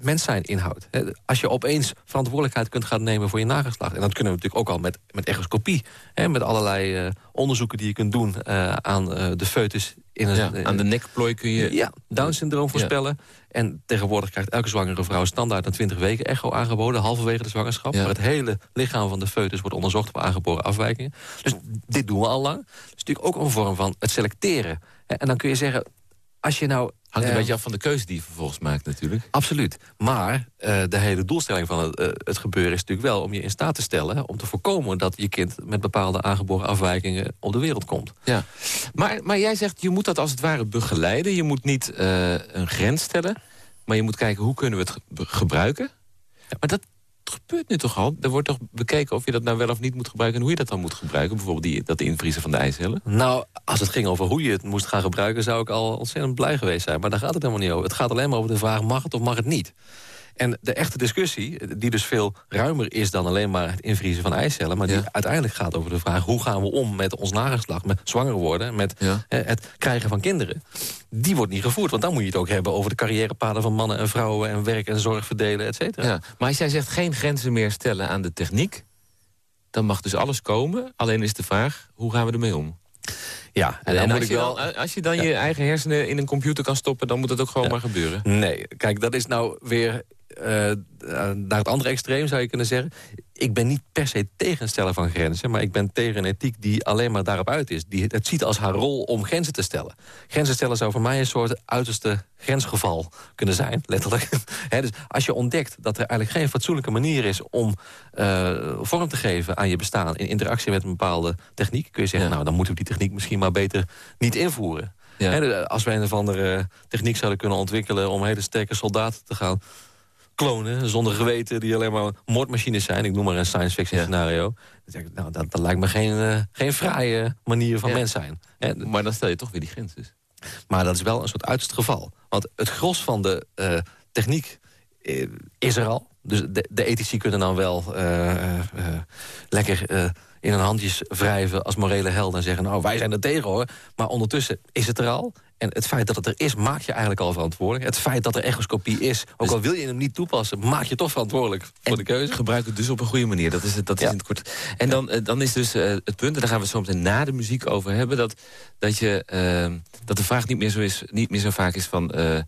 mens zijn inhoudt. Als je opeens verantwoordelijkheid kunt gaan nemen voor je nageslacht... en dat kunnen we natuurlijk ook al met, met echoscopie... Hè, met allerlei uh, onderzoeken die je kunt doen uh, aan de foetus... In een, ja, aan de nekplooi kun je... Ja, Down-syndroom voorspellen. En tegenwoordig krijgt elke zwangere vrouw standaard... een 20 weken echo aangeboden, halverwege de zwangerschap. Ja. Waar het hele lichaam van de foetus wordt onderzocht... op aangeboren afwijkingen. Dus dit doen we al lang. Het is natuurlijk ook een vorm van het selecteren. En dan kun je zeggen, als je nou Hangt een beetje af van de keuze die je vervolgens maakt natuurlijk. Absoluut. Maar uh, de hele doelstelling van het, uh, het, gebeuren is natuurlijk wel... om je in staat te stellen om te voorkomen dat je kind... met bepaalde aangeboren afwijkingen op de wereld komt. Ja. Maar, maar jij zegt, je moet dat als het ware begeleiden. Je moet niet een grens stellen. Maar je moet kijken, hoe kunnen we het gebruiken? Ja. Maar dat, gebeurt nu toch al? Er wordt toch bekeken of je dat nou wel of niet moet gebruiken... en hoe je dat dan moet gebruiken? Bijvoorbeeld die, dat invriezen van de ijscellen? Nou, als het ging over hoe je het moest gaan gebruiken... zou ik al ontzettend blij geweest zijn. Maar daar gaat het helemaal niet over. Het gaat alleen maar over de vraag, mag het of mag het niet? En de echte discussie, die dus veel ruimer is dan alleen maar het invriezen van eicellen... maar die uiteindelijk gaat over de vraag... hoe gaan we om met ons nageslacht, met zwanger worden... met het krijgen van kinderen, die wordt niet gevoerd. Want dan moet je het ook hebben over de carrièrepaden van mannen en vrouwen... en werk en zorg verdelen, et cetera. Ja. Maar als jij zegt geen grenzen meer stellen aan de techniek... dan mag dus alles komen. Alleen is de vraag, hoe gaan we ermee om? Ja, en, en als, je wel, dan, als je dan je eigen hersenen in een computer kan stoppen... dan moet dat ook gewoon maar gebeuren. Nee, kijk, dat is nou weer uh, naar het andere extreem zou je kunnen zeggen... ik ben niet per se tegensteller van grenzen... maar ik ben tegen een ethiek die alleen maar daarop uit is. Die het ziet als haar rol om grenzen te stellen. Grenzen stellen zou voor mij een soort uiterste grensgeval kunnen zijn, letterlijk. dus als je ontdekt dat er eigenlijk geen fatsoenlijke manier is... om uh, vorm te geven aan je bestaan in interactie met een bepaalde techniek... kun je zeggen, nou, dan moeten we die techniek misschien maar beter niet invoeren. Ja. als wij een of andere techniek zouden kunnen ontwikkelen... om hele sterke soldaten te gaan klonen zonder geweten... die alleen maar moordmachines zijn. Ik noem maar een science fiction scenario. Nou, dat, dat lijkt me geen, uh, geen fraaie manier van mens zijn. maar dan stel je toch weer die grenzen. Maar dat is wel een soort uiterst geval. Want het gros van de uh, techniek uh, is er al. Dus de, de ethici kunnen dan wel lekker in hun handjes wrijven als morele helden... en zeggen, nou, wij zijn er tegen, hoor. Maar ondertussen is het er al. En het feit dat het er is, maakt je eigenlijk al verantwoordelijk. Het feit dat er echoscopie is, ook dus- al wil je hem niet toepassen... maak je toch verantwoordelijk voor de keuze. Gebruik het dus op een goede manier, dat is, het, dat is in het kort. En dan, eh, dan is dus uh, het punt, en daar gaan we zo meteen na de muziek over hebben... dat, dat, je, uh, dat de vraag niet meer, zo is, niet meer zo vaak is van... Uh,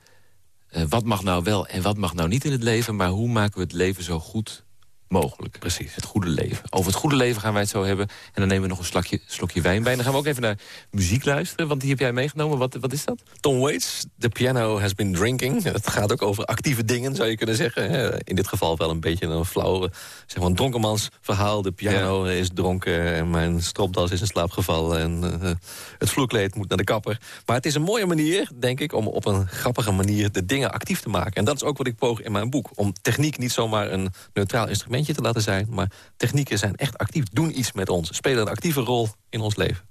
wat mag nou wel en wat mag nou niet in het leven... maar hoe maken we het leven zo goed mogelijk. Precies. Het goede leven. Over het goede leven gaan wij het zo hebben. En dan nemen we nog een slokje, slokje wijn bij. En dan gaan we ook even naar muziek luisteren. Want die heb jij meegenomen. Wat, wat is dat? Tom Waits, The Piano Has Been Drinking. Het gaat ook over actieve dingen, zou je kunnen zeggen. In dit geval wel een beetje een flauw, zeg maar een dronkenmans verhaal. De piano is dronken en mijn stropdas is in slaap gevallen. En uh, het vloekleed moet naar de kapper. Maar het is een mooie manier, denk ik, om op een grappige manier de dingen actief te maken. En dat is ook wat ik poog in mijn boek. Om techniek niet zomaar een neutraal instrument te laten zijn. Maar technieken zijn echt actief, doen iets met ons. Spelen een actieve rol in ons leven.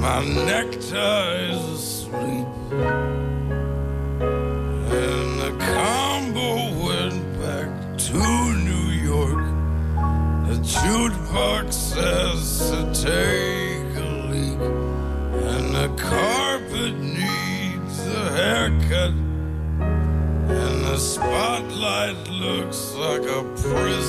My nectar is asleep says to take a leak, and the carpet needs a haircut, and the spotlight looks like a prison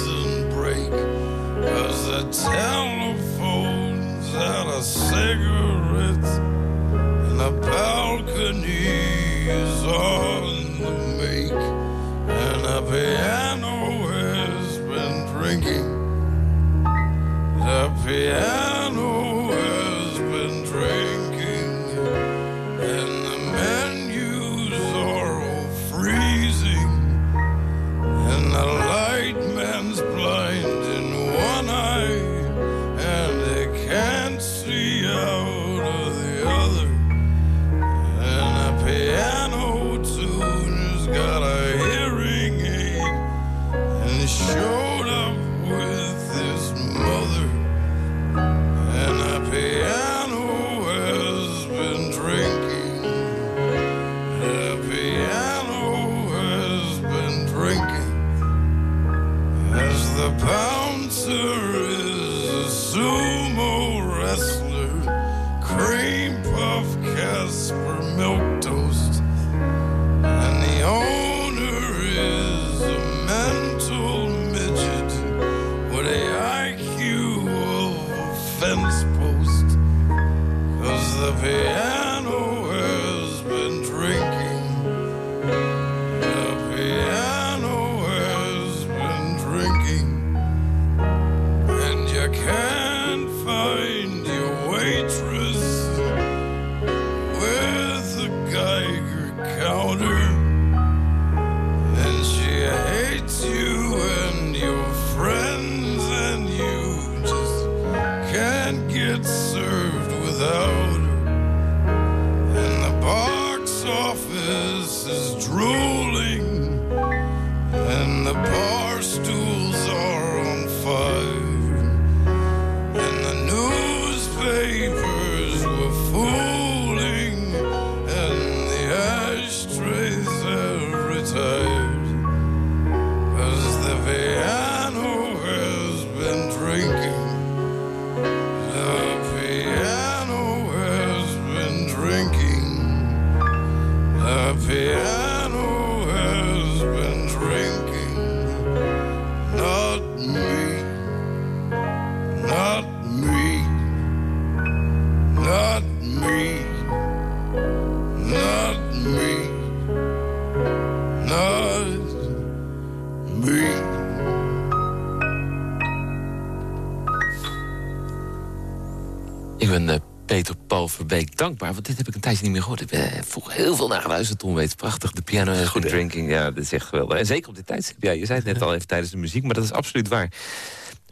dankbaar. Want dit heb ik een tijdje niet meer gehoord. Ik heb eh, vroeger heel veel naar geluisterd. Tom weet prachtig. De piano en goed drinking. Ja, dat is echt geweldig. En zeker op dit tijdstip. Ja, je zei het net al even tijdens de muziek. Maar dat is absoluut waar.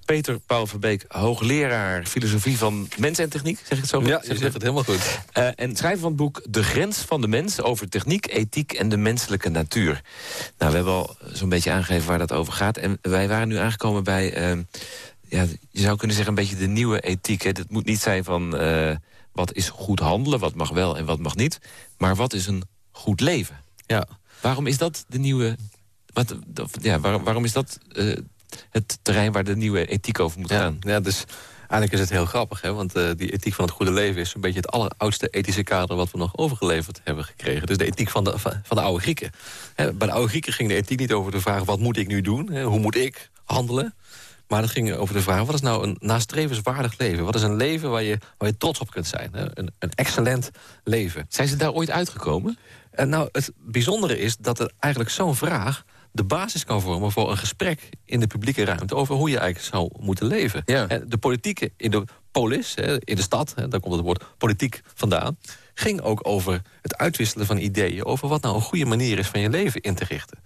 Peter Paul Verbeek, hoogleraar filosofie van mens en techniek. Zeg ik het zo? Ja, je zegt het helemaal goed. Uh, en schrijver van het boek De Grens van de Mens... over techniek, ethiek en de menselijke natuur. Nou, we hebben al zo'n beetje aangegeven waar dat over gaat. En wij waren nu aangekomen bij... Uh, ja, je zou kunnen zeggen een beetje de nieuwe ethiek. Hè. Het moet niet zijn van... Uh, wat is goed handelen, wat mag wel en wat mag niet. Maar wat is een goed leven? Ja. Waarom is dat de nieuwe... Wat, ja, waarom is dat uh, het terrein waar de nieuwe ethiek over moet gaan? Ja, dus eigenlijk is het heel grappig. Hè? Want uh, die ethiek van het goede leven is een beetje het alleroudste ethische kader... wat we nog overgeleverd hebben gekregen. Dus de ethiek van de, van de oude Grieken. Hè, bij de oude Grieken ging de ethiek niet over de vraag... wat moet ik nu doen? Hè? Hoe moet ik handelen? Maar dat ging over de vraag, wat is nou een nastrevenswaardig leven? Wat is een leven waar je, waar je trots op kunt zijn? Een, een excellent leven. Zijn ze daar ooit uitgekomen? En nou, het bijzondere is dat er eigenlijk zo'n vraag de basis kan vormen voor een gesprek in de publieke ruimte... over hoe je eigenlijk zou moeten leven. Ja. De politieke in de polis, in de stad, daar komt het woord politiek vandaan... ging ook over het uitwisselen van ideeën... over wat nou een goede manier is van je leven in te richten.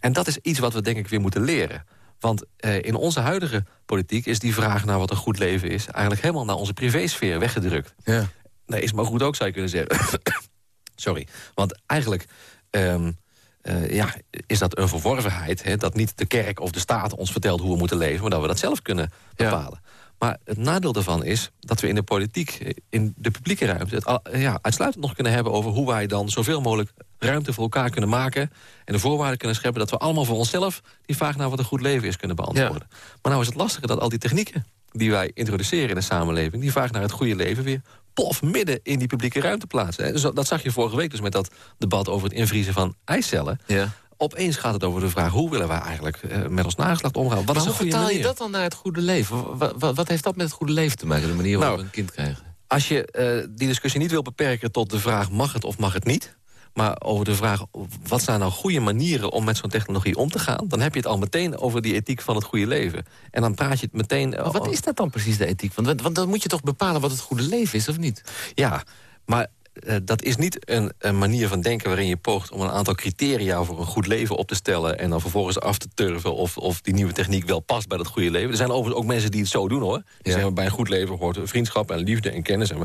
En dat is iets wat we denk ik weer moeten leren. Want eh, in onze huidige politiek is die vraag naar wat een goed leven is... eigenlijk helemaal naar onze privésfeer weggedrukt. Ja. Nee, is maar goed ook, zou je kunnen zeggen. Sorry. Want eigenlijk... Um, uh, ja, is dat een verworvenheid. Hè? Dat niet de kerk of de staat ons vertelt hoe we moeten leven... maar dat we dat zelf kunnen bepalen. Ja. Maar het nadeel daarvan is dat we in de politiek, in de publieke ruimte... het ja, uitsluitend nog kunnen hebben over hoe wij dan zoveel mogelijk ruimte voor elkaar kunnen maken... en de voorwaarden kunnen scheppen dat we allemaal voor onszelf... die vraag naar wat een goed leven is kunnen beantwoorden. Maar nou is het lastige dat al die technieken die wij introduceren in de samenleving... die vraag naar het goede leven weer pof midden in die publieke ruimte plaatsen. Dus dat zag je vorige week dus met dat debat over het invriezen van ijscellen. Ja opeens gaat het over de vraag... hoe willen wij eigenlijk uh, met ons nageslacht omgaan? Wat maar hoe vertaal je dat dan naar het goede leven? Wat, wat, wat, heeft dat met het goede leven te maken? De manier waarop nou, we een kind krijgen? Als je uh, die discussie niet wil beperken tot de vraag... mag het of mag het niet... Maar over de vraag, wat zijn nou goede manieren om met zo'n technologie om te gaan... dan heb je het al meteen over die ethiek van het goede leven. En dan praat je het meteen... Maar wat is dat dan precies, de ethiek? Want, want dan moet je toch bepalen wat het goede leven is, of niet? Ja, maar uh, dat is niet een, een, manier van denken waarin je poogt om een aantal criteria voor een goed leven op te stellen en dan vervolgens af te turven of, of die nieuwe techniek wel past bij dat goede leven. Er zijn overigens ook mensen die het zo doen hoor. Die zeggen bij een goed leven hoort vriendschap en liefde en kennis. En,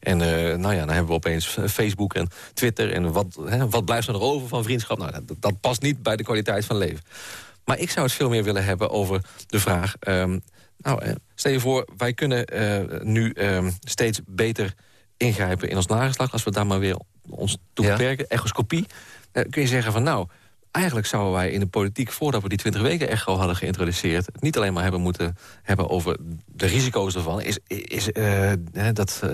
en uh, nou ja, dan hebben we opeens Facebook en Twitter en wat, hè, wat blijft er nog over van vriendschap? Nou, dat, dat, past niet bij de kwaliteit van leven. Maar ik zou het veel meer willen hebben over de vraag... Um, nou, eh, stel je voor, wij kunnen uh, nu um, steeds beter ingrijpen in ons nageslacht... als we daar maar weer ons toe beperken, echoscopie... Uh, kun je zeggen van nou, eigenlijk zouden wij in de politiek... voordat we die 20 weken echo hadden geïntroduceerd... niet alleen maar hebben moeten hebben over de risico's ervan... is, is uh, dat uh,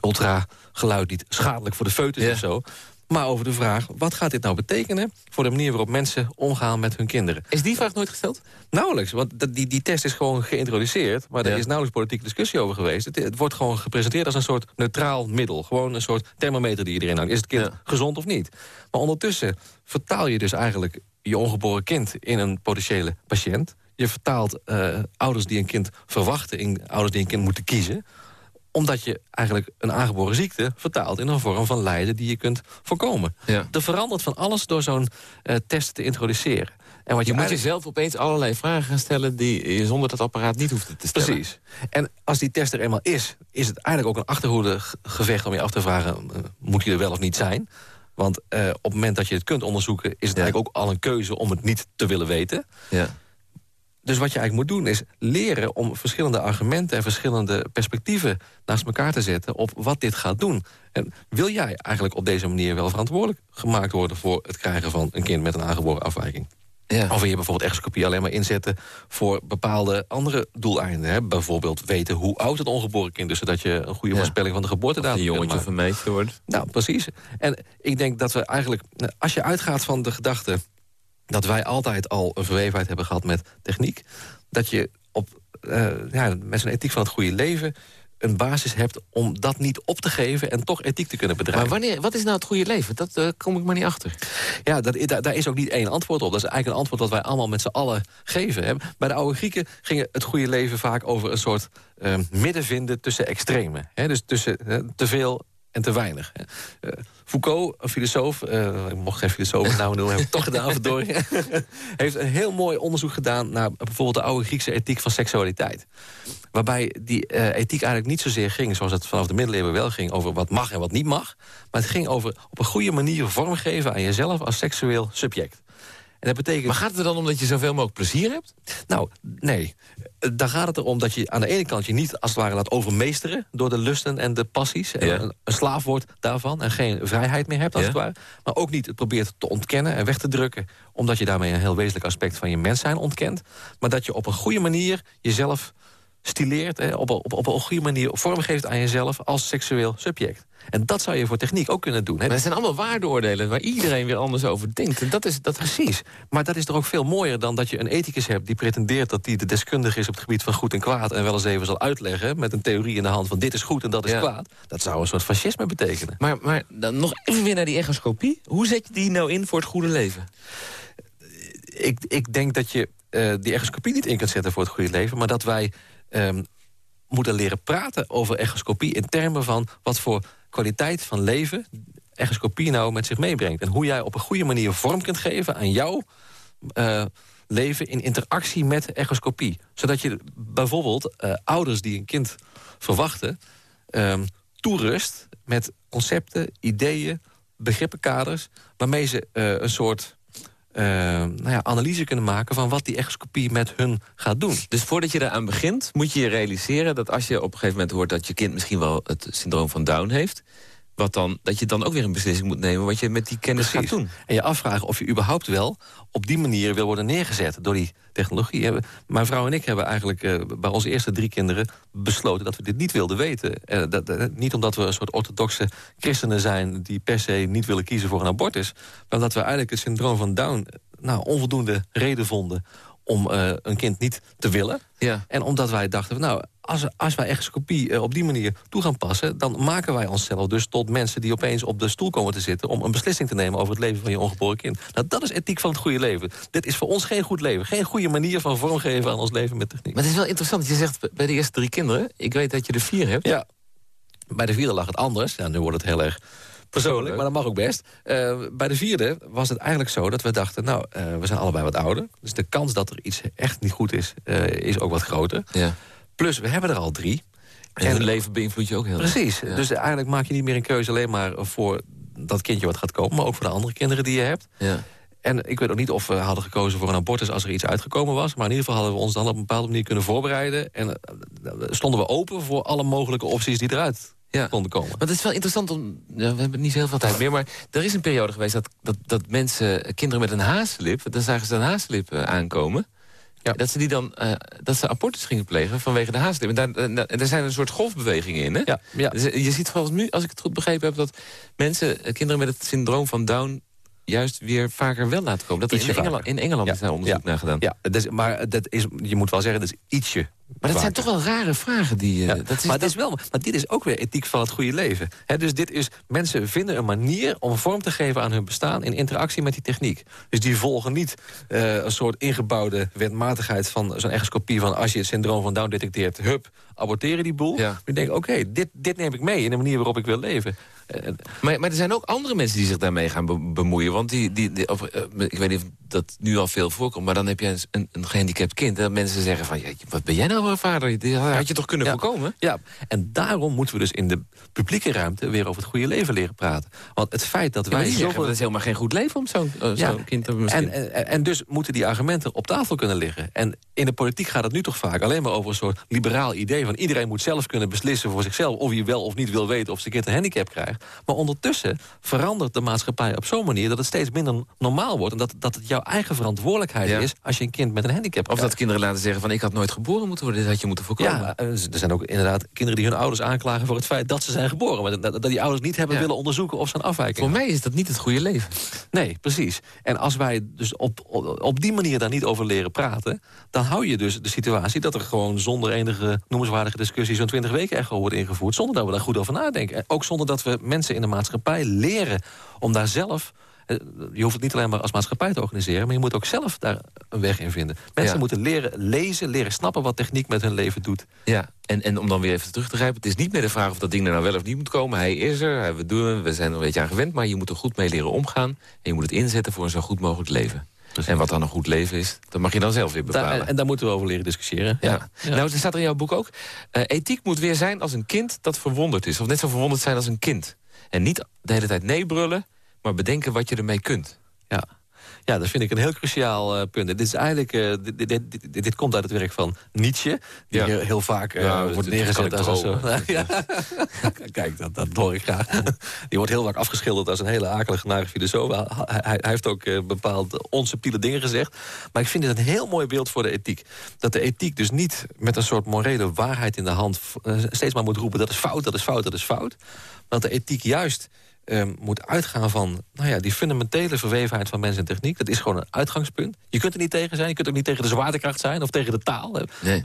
ultrageluid niet schadelijk voor de foetus ja. of zo maar over de vraag... wat gaat dit nou betekenen voor de manier waarop mensen omgaan met hun kinderen? Is die vraag nooit gesteld? Nauwelijks, want die, die test is gewoon geïntroduceerd... maar er is nauwelijks politieke discussie over geweest. Het, het, wordt gewoon gepresenteerd als een soort neutraal middel. Gewoon een soort thermometer die iedereen hangt. Is het kind gezond of niet? Maar ondertussen vertaal je dus eigenlijk je ongeboren kind... in een potentiële patiënt. Je vertaalt uh, ouders die een kind verwachten... in ouders die een kind moeten kiezen omdat je eigenlijk een aangeboren ziekte vertaalt in een vorm van lijden die je kunt voorkomen. Ja. Er verandert van alles door zo'n uh, test te introduceren. En wat je, je moet jezelf opeens allerlei vragen gaan stellen... die je zonder dat apparaat niet hoeft te stellen. Precies. En als die test er eenmaal is... is het eigenlijk ook een achterhoede gevecht om je af te vragen... Uh, moet hij er wel of niet zijn? Want uh, op het moment dat je het kunt onderzoeken... is het ja. eigenlijk ook al een keuze om het niet te willen weten. Ja. Dus wat je eigenlijk moet doen is leren om verschillende argumenten... en verschillende perspectieven naast elkaar te zetten... op wat dit gaat doen. En wil jij eigenlijk op deze manier wel verantwoordelijk gemaakt worden... voor het krijgen van een kind met een aangeboren afwijking? Ja. Of wil je bijvoorbeeld echoscopie alleen maar inzetten... voor bepaalde andere doeleinden. Hè? Bijvoorbeeld weten hoe oud het ongeboren kind is... zodat je een goede voorspelling van de geboortedatum kunt maken. een jongetje meisje wordt. Nou, precies. En ik denk dat we eigenlijk... Als je uitgaat van de gedachte dat wij altijd al een verwevenheid hebben gehad met techniek... dat je op, uh, ja, met zo'n ethiek van het goede leven een basis hebt om dat niet op te geven... en toch ethiek te kunnen bedrijven. Maar wanneer, wat is nou het goede leven? Dat uh, kom ik maar niet achter. Ja, dat, daar, is ook niet één antwoord op. Dat is eigenlijk een antwoord dat wij allemaal met z'n allen geven. Bij de oude Grieken ging het goede leven vaak over een soort uh, midden vinden tussen extremen. Hè? Dus tussen uh, te veel en te weinig. Uh, Foucault, een filosoof, uh, ik mocht geen filosoof nou noemen, heb ik toch gedaan, verdorie, heeft een heel mooi onderzoek gedaan naar bijvoorbeeld de oude Griekse ethiek van seksualiteit. Waarbij die uh, ethiek eigenlijk niet zozeer ging, zoals het vanaf de middeleeuwen wel ging, over wat mag en wat niet mag. Maar het ging over op een goede manier vormgeven aan jezelf als seksueel subject. En dat betekent... Maar gaat het er dan om dat je zoveel mogelijk plezier hebt? Nou, nee. Dan gaat het erom dat je aan de ene kant je niet als het ware laat overmeesteren... door de lusten en de passies. En een, slaaf wordt daarvan en geen vrijheid meer hebt als het ware. Maar ook niet het probeert te ontkennen en weg te drukken... omdat je daarmee een heel wezenlijk aspect van je mens zijn ontkent. Maar dat je op een goede manier jezelf stileert... Hè, op, op, op een goede manier vormgeeft aan jezelf als seksueel subject. En dat zou je voor techniek ook kunnen doen. Hè? Maar het zijn allemaal waardeoordelen waar iedereen weer anders over denkt. En dat is dat precies. Maar dat is toch ook veel mooier dan dat je een ethicus hebt... die pretendeert dat hij de deskundige is op het gebied van goed en kwaad... en wel eens even zal uitleggen met een theorie in de hand van dit is goed en dat is kwaad. Dat zou een soort fascisme betekenen. Maar, maar dan nog even weer naar die echoscopie. Hoe zet je die nou in voor het goede leven? Ik, ik denk dat je uh, die echoscopie niet in kunt zetten voor het goede leven... maar dat wij um, moeten leren praten over echoscopie... in termen van wat voor kwaliteit van leven echoscopie nou met zich meebrengt. En hoe jij op een goede manier vorm kunt geven aan jouw uh, leven... in interactie met echoscopie. Zodat je bijvoorbeeld uh, ouders die een kind verwachten... Um, toerust met concepten, ideeën, begrippenkaders... waarmee ze uh, een soort uh, nou ja, analyse kunnen maken van wat die echoscopie met hun gaat doen. Dus voordat je eraan begint, moet je je realiseren dat als je op een gegeven moment hoort dat je kind misschien wel het syndroom van Down heeft, wat dan, dat je dan ook weer een beslissing moet nemen... wat je met die kennis gaat doen. En je afvragen of je überhaupt wel op die manier wil worden neergezet... door die technologie. Mijn vrouw en ik hebben eigenlijk uh, bij onze eerste drie kinderen besloten... dat we dit niet wilden weten. Uh, dat, uh, niet omdat we een soort orthodoxe christenen zijn... die per se niet willen kiezen voor een abortus... maar omdat we eigenlijk het syndroom van Down... nou, onvoldoende reden vonden om een kind niet te willen. Ja. En omdat wij dachten, nou, als, als wij echoscopie uh, op die manier toe gaan passen... dan maken wij onszelf dus tot mensen die opeens op de stoel komen te zitten... om een beslissing te nemen over het leven van je ongeboren kind. Nou, dat is ethiek van het goede leven. Dit is voor ons geen goed leven. Geen goede manier van vormgeven aan ons leven met techniek. Maar het is wel interessant je zegt bij de eerste drie kinderen... ik weet dat je er vier hebt. Ja, bij de vierde lag het anders. Ja, nu wordt het heel erg persoonlijk, maar dat mag ook best. Uh, bij de vierde was het eigenlijk zo dat we dachten... nou, uh, we zijn allebei wat ouder. Dus de kans dat er iets echt niet goed is, uh, is ook wat groter. Ja. Plus, we hebben er al drie. En, en het leven beïnvloedt je ook heel erg. Precies. Dus eigenlijk maak je niet meer een keuze alleen maar voor dat kindje wat gaat komen... maar ook voor de andere kinderen die je hebt. Ja. En ik weet ook niet of we hadden gekozen voor een abortus als er iets uitgekomen was. Maar in ieder geval hadden we ons dan op een bepaalde manier kunnen voorbereiden. En stonden we open voor alle mogelijke opties die eruit ja. konden komen. Maar het is wel interessant om... Ja, we hebben niet zo heel veel tijd meer, maar er is een periode geweest... dat, dat, dat mensen, kinderen met een haaslip... dan zagen ze een haaslip uh, aankomen... Ja. Dat ze die dan uh, dat ze abortus gingen plegen vanwege de haaslip. En daar, zijn een soort golfbewegingen in. Hè? Ja, ja. Dus je ziet volgens nu, als ik het goed begrepen heb... dat mensen, kinderen met het syndroom van Down juist weer vaker wel laten komen. Dat is in, Engeland, in Engeland is daar onderzoek naar gedaan. Ja, maar dat is, je moet wel zeggen, dat is ietsje maar dat zijn toch wel rare vragen die... Uh, dat is, maar, dat is wel, maar dit is ook weer ethiek van het goede leven. dus dit is, mensen vinden een manier om vorm te geven aan hun bestaan... in interactie met die techniek. Dus die volgen niet uh, een soort ingebouwde wetmatigheid... van zo'n echoscopie van als je het syndroom van Down detecteert... hup, aborteren die boel. Ja. Maar je denkt, oké, dit, dit neem ik mee in de manier waarop ik wil leven. Uh, maar, maar er zijn ook andere mensen die zich daarmee gaan bemoeien. Want die, die, die of, ik weet niet of dat nu al veel voorkomt... maar dan heb je een, een gehandicapt kind... en mensen zeggen van, wat ben jij nou vader. Die had je toch kunnen voorkomen? Ja, en daarom moeten we dus in de publieke ruimte... weer over het goede leven leren praten. Want het feit dat wij... Zoveel... Dat is helemaal geen goed leven om zo'n zo kind te misschien. En, en, en, dus moeten die argumenten op tafel kunnen liggen. En in de politiek gaat het nu toch vaak alleen maar over een soort liberaal idee... van iedereen moet zelf kunnen beslissen voor zichzelf... of je wel of niet wil weten of zijn kind een handicap krijgt. Maar ondertussen verandert de maatschappij op zo'n manier... dat het steeds minder normaal wordt. En dat, dat het jouw eigen verantwoordelijkheid is... als je een kind met een handicap Of dat kinderen laten zeggen van... ik had nooit geboren moeten worden, dit had je moeten voorkomen. Ja, er zijn ook inderdaad kinderen die hun ouders aanklagen... voor het feit dat ze zijn geboren. Maar dat, dat die ouders niet hebben willen onderzoeken of ze een afwijking Voor mij is dat niet het goede leven. Nee, precies. En als wij dus op, op, op die manier daar niet over leren praten... dan hou je dus de situatie dat er gewoon zonder enige noemenswaardige discussie... zo'n 20 weken echo wordt ingevoerd, zonder dat we daar goed over nadenken. En ook zonder dat we mensen in de maatschappij leren om daar zelf eh, je hoeft het niet alleen maar als maatschappij te organiseren... maar je moet ook zelf daar een weg in vinden. Mensen moeten leren lezen, leren snappen wat techniek met hun leven doet. Ja, en, en om dan weer even terug te grijpen... het is niet meer de vraag of dat ding er nou wel of niet moet komen. Hij is er, we doen het, we zijn er een beetje aan gewend... maar je moet er goed mee leren omgaan... en je moet het inzetten voor een zo goed mogelijk leven. En wat dan een goed leven is, dat mag je dan zelf weer bepalen. en daar moeten we over leren discussiëren. Ja. Nou, er staat er in jouw boek ook... Uh, ethiek moet weer zijn als een kind dat verwonderd is. Of net zo verwonderd zijn als een kind. En niet de hele tijd nee brullen, maar bedenken wat je ermee kunt. Ja. Ja, dat vind ik een heel cruciaal uh, punt. Dit, is eigenlijk, uh, dit, dit, dit, dit, komt uit het werk van Nietzsche. Die ja. heel vaak uh, ja, wordt neergezet als zo. ja. Kijk, dat, dat hoor ik graag. Die wordt heel vaak afgeschilderd als een hele akelige, nare filosoof. Hij, hij, heeft ook bepaald onsubtiele dingen gezegd. Maar ik vind het een heel mooi beeld voor de ethiek. Dat de ethiek dus niet met een soort morele waarheid in de hand... steeds maar moet roepen, dat is fout, dat is fout, dat is fout. Maar dat de ethiek juist um, moet uitgaan van nou ja, die fundamentele verwevenheid van mens en techniek. Dat is gewoon een uitgangspunt. Je kunt er niet tegen zijn. Je kunt ook niet tegen de zwaartekracht zijn of tegen de taal. Nee.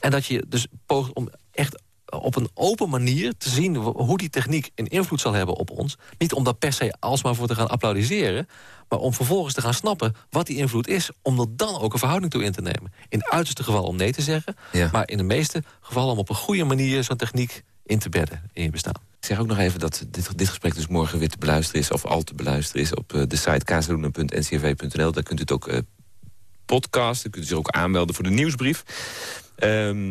En dat je dus poogt om echt op een open manier te zien hoe die techniek een invloed zal hebben op ons. Niet om daar per se alsmaar voor te gaan applaudisseren... maar om vervolgens te gaan snappen wat die invloed is... om er dan ook een verhouding toe in te nemen. In het uiterste geval om nee te zeggen... Ja. maar in de meeste gevallen om op een goede manier zo'n techniek in te bedden in je bestaan. Ik zeg ook nog even dat dit, dit gesprek dus morgen weer te beluisteren is... of al te beluisteren is op uh, de site kazeloenen.ncv.nl. Daar kunt u het ook uh, podcasten, kunt u zich ook aanmelden voor de nieuwsbrief. Um,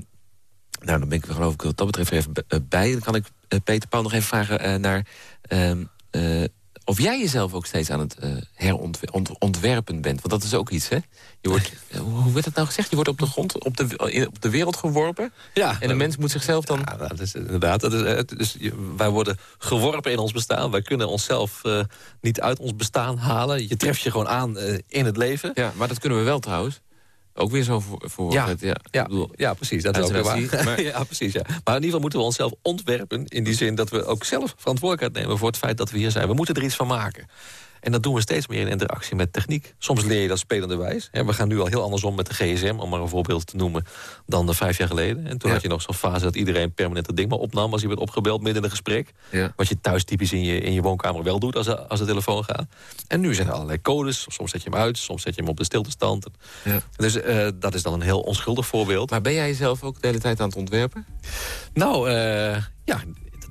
nou, dan ben ik geloof ik wat dat betreft even eh, bij. Dan kan ik Peter Paul nog even vragen naar... Um, of jij jezelf ook steeds aan het uh, herontwerpen bent. Want dat is ook iets, hè? Je wordt, hoe werd het nou gezegd? Je wordt op de grond, op de, op de wereld geworpen. Ja. En de mens moet zichzelf dan... Ja, dat is inderdaad. Dat is, dus, wij worden geworpen in ons bestaan. Wij kunnen onszelf uh, niet uit ons bestaan halen. Je treft je gewoon aan uh, in het leven. Ja, maar dat kunnen we wel trouwens. Ook weer zo voor... voor ja, ja, ja, precies. Dat is ook waar. Maar... ja, precies, ja. Maar in ieder geval moeten we onszelf ontwerpen... in die zin dat we ook zelf verantwoordelijkheid nemen... voor het feit dat we hier zijn. We moeten er iets van maken. En dat doen we steeds meer in interactie met techniek. Soms leer je dat spelende wijs. We gaan nu al heel anders om met de gsm, om maar een voorbeeld te noemen... dan de vijf jaar geleden. En toen ja. had je nog zo'n fase dat iedereen permanent het ding maar opnam... als je werd opgebeld midden in een gesprek. Ja. Wat je thuis typisch in je, in je woonkamer wel doet als de, als de telefoon gaat. En nu zijn er allerlei codes. Soms zet je hem uit, soms zet je hem op de stiltestand. Ja. Dus uh, dat is dan een heel onschuldig voorbeeld. Maar ben jij jezelf ook de hele tijd aan het ontwerpen? Nou, uh, ja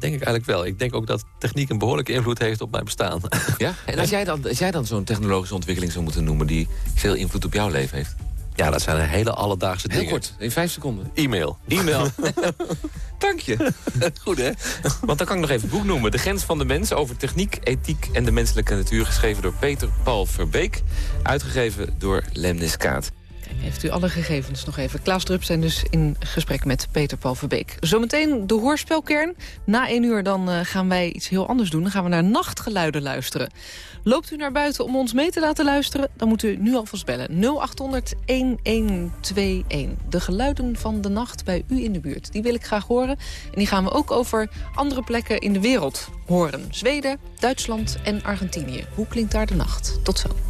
denk ik eigenlijk wel. Ik denk ook dat techniek een behoorlijke invloed heeft op mijn bestaan. Ja? En als jij dan, als jij dan zo'n technologische ontwikkeling zou moeten noemen... die veel invloed op jouw leven heeft? Ja, dat zijn een hele alledaagse Heel dingen. kort, in vijf seconden. E-mail. E-mail. Dank je. Goed, hè? Want dan kan ik nog even het boek noemen. De grens van de mens over techniek, ethiek en de menselijke natuur. Geschreven door Peter Paul Verbeek. Uitgegeven door Lemniskaat. Heeft u alle gegevens nog even. Klaas Drup zijn dus in gesprek met Peter Paul Verbeek. Zometeen de hoorspelkern. Na één uur dan uh, gaan wij iets heel anders doen. Dan gaan we naar nachtgeluiden luisteren. Loopt u naar buiten om ons mee te laten luisteren? Dan moet u nu alvast bellen. 0800-1121. De geluiden van de nacht bij u in de buurt. Die wil ik graag horen. En die gaan we ook over andere plekken in de wereld horen. Zweden, Duitsland en Argentinië. Hoe klinkt daar de nacht? Tot zo.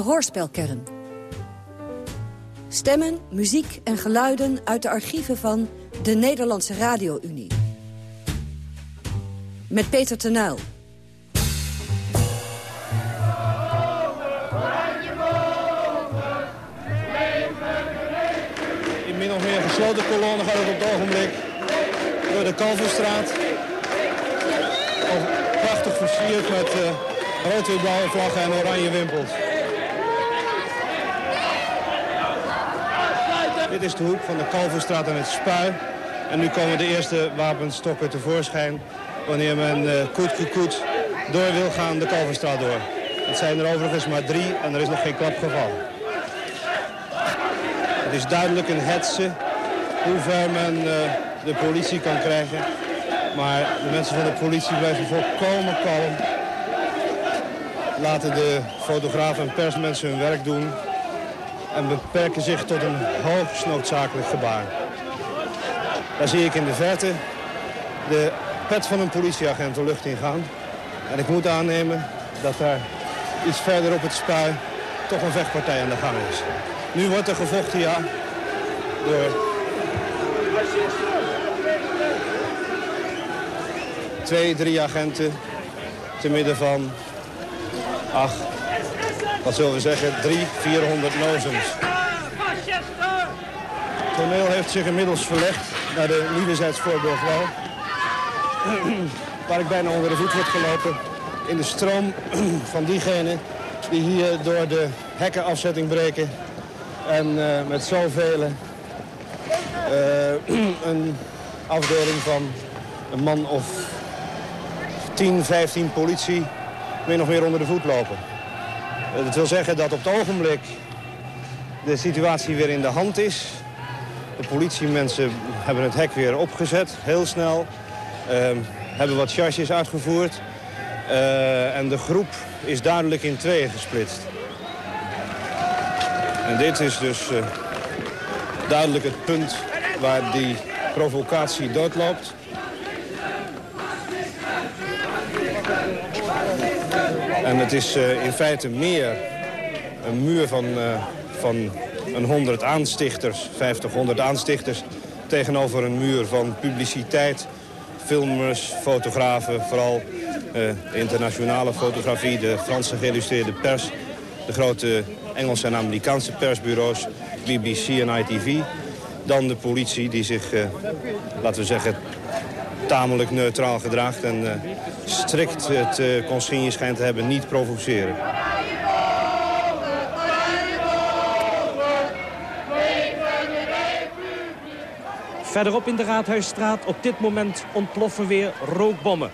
hoorspelkern. Stemmen, muziek en geluiden uit de archieven van de Nederlandse Radio-Unie. Met Peter Tenuil. In min of meer gesloten kolonnen gaat het op het ogenblik door de Kalverstraat. Prachtig versierd met uh, rood blauwe vlaggen en oranje wimpels. Dit is de hoek van de Kalverstraat en het Spui. En nu komen de eerste wapenstokken tevoorschijn wanneer men uh, koet koet door wil gaan de Kalverstraat door. Het zijn er overigens maar drie en er is nog geen klap gevallen. Het is duidelijk een hetze hoe ver men uh, de politie kan krijgen. Maar de mensen van de politie blijven volkomen kalm. Laten de fotografen en persmensen hun werk doen. En beperken zich tot een hoogst noodzakelijk gebaar. Daar zie ik in de verte de pet van een politieagent de lucht ingaan. En ik moet aannemen dat daar iets verder op het spui toch een vechtpartij aan de gang is. Nu wordt er gevochten, ja, door twee, drie agenten te midden van, ach, wat zullen we zeggen, drie, vierhonderd nozems. Het toneel heeft zich inmiddels verlegd naar de Voorburgwal. waar ik bijna onder de voet word gelopen. In de stroom van diegenen die hier door de hekkenafzetting breken. En uh, met zoveel uh, een afdeling van een man of 10, 15 politie min of meer onder de voet lopen. Dat wil zeggen dat op het ogenblik de situatie weer in de hand is. De politiemensen hebben het hek weer opgezet, heel snel. Ehm, hebben wat charges uitgevoerd. Uh, en de groep is duidelijk in tweeën gesplitst. En dit is dus uh, duidelijk het punt waar die provocatie doodloopt. En het is uh, in feite meer een muur van, van een 100 aanstichters, 50, 100 aanstichters... tegenover een muur van publiciteit, filmers, fotografen, vooral uh, internationale fotografie, de Franse geïllustreerde pers, de grote Engelse en Amerikaanse persbureaus, BBC en ITV. Dan de politie die zich, laten we zeggen, tamelijk neutraal gedraagt en uh, strikt het uh, consigne schijnt te hebben niet provoceren. Verderop in de Raadhuisstraat op dit moment ontploffen weer rookbommen.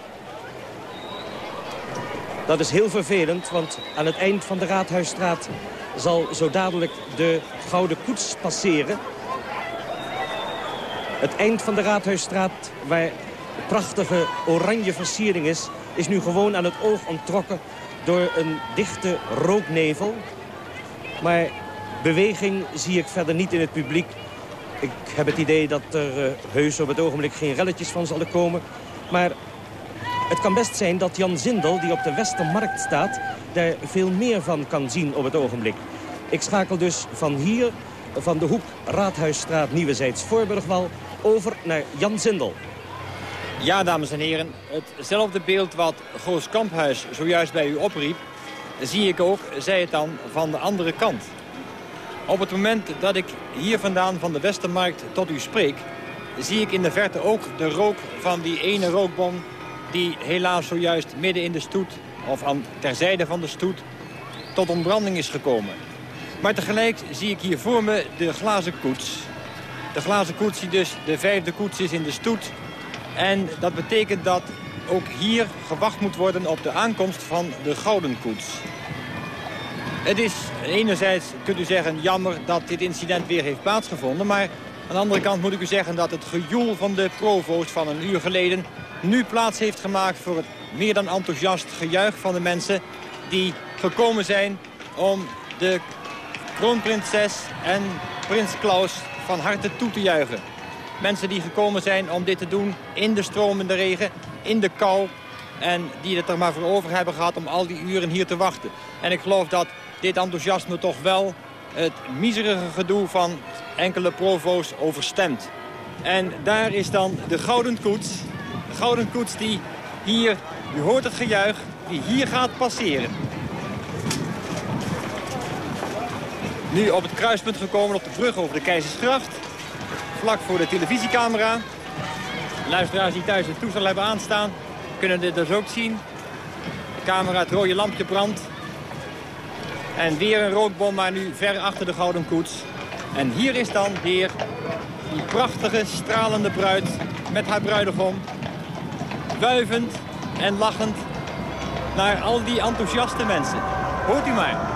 Dat is heel vervelend, want aan het eind van de Raadhuisstraat zal zo dadelijk de Gouden Koets passeren. Het eind van de Raadhuisstraat, waar prachtige oranje versiering is... is nu gewoon aan het oog onttrokken door een dichte rooknevel. Maar beweging zie ik verder niet in het publiek. Ik heb het idee dat er uh, heus op het ogenblik geen relletjes van zullen komen. Maar het kan best zijn dat Jan Zindel, die op de Westermarkt staat... daar veel meer van kan zien op het ogenblik. Ik schakel dus van hier, van de hoek Raadhuisstraat Nieuwezijds Voorburgwal... over naar Jan Zindel. Ja, dames en heren, hetzelfde beeld wat Goos Kamphuis zojuist bij u opriep... zie ik ook, zij het dan, van de andere kant. Op het moment dat ik hier vandaan van de Westermarkt tot u spreek... zie ik in de verte ook de rook van die ene rookbom... die helaas zojuist midden in de stoet, of aan terzijde van de stoet... tot ontbranding is gekomen. Maar tegelijk zie ik hier voor me de glazen koets. De glazen koets die dus de vijfde koets is in de stoet. En dat betekent dat ook hier gewacht moet worden op de aankomst van de gouden koets. Het is enerzijds, kunt u zeggen, jammer dat dit incident weer heeft plaatsgevonden. Maar aan de andere kant moet ik u zeggen dat het gejoel van de provo's van een uur geleden... nu plaats heeft gemaakt voor het meer dan enthousiast gejuich van de mensen... die gekomen zijn om de kroonprinses en prins Klaus van harte toe te juichen. Mensen die gekomen zijn om dit te doen in de stromende regen, in de kou... en die het er maar voor over hebben gehad om al die uren hier te wachten. En ik geloof dat dit enthousiasme toch wel het miserige gedoe van enkele provo's overstemt. En daar is dan de Gouden Koets. De Gouden Koets die hier, u hoort het gejuich, die hier gaat passeren. Nu op het kruispunt gekomen op de brug over de Keizersgracht. Vlak voor de televisiecamera. Luisteraars die thuis het toestel hebben aanstaan, kunnen dit dus ook zien. De camera, het rode lampje brandt. En weer een rookbom, maar nu ver achter de Gouden Koets. En hier is dan weer die prachtige, stralende bruid met haar bruidegom. Wuivend en lachend naar al die enthousiaste mensen. Hoort u maar.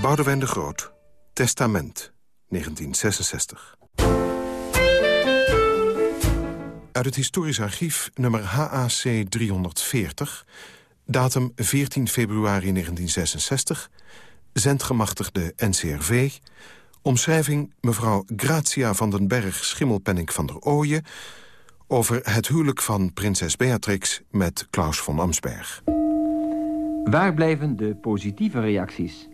Boudewijn de Groot. Testament. 1966. Uit het historisch archief nummer HAC 340... datum 14 februari 1966... zendgemachtigde NCRV... omschrijving mevrouw Gratia van den Berg Schimmelpenning van der Ooyen... over het huwelijk van prinses Beatrix met Klaus von Amsberg. Waar blijven de positieve reacties?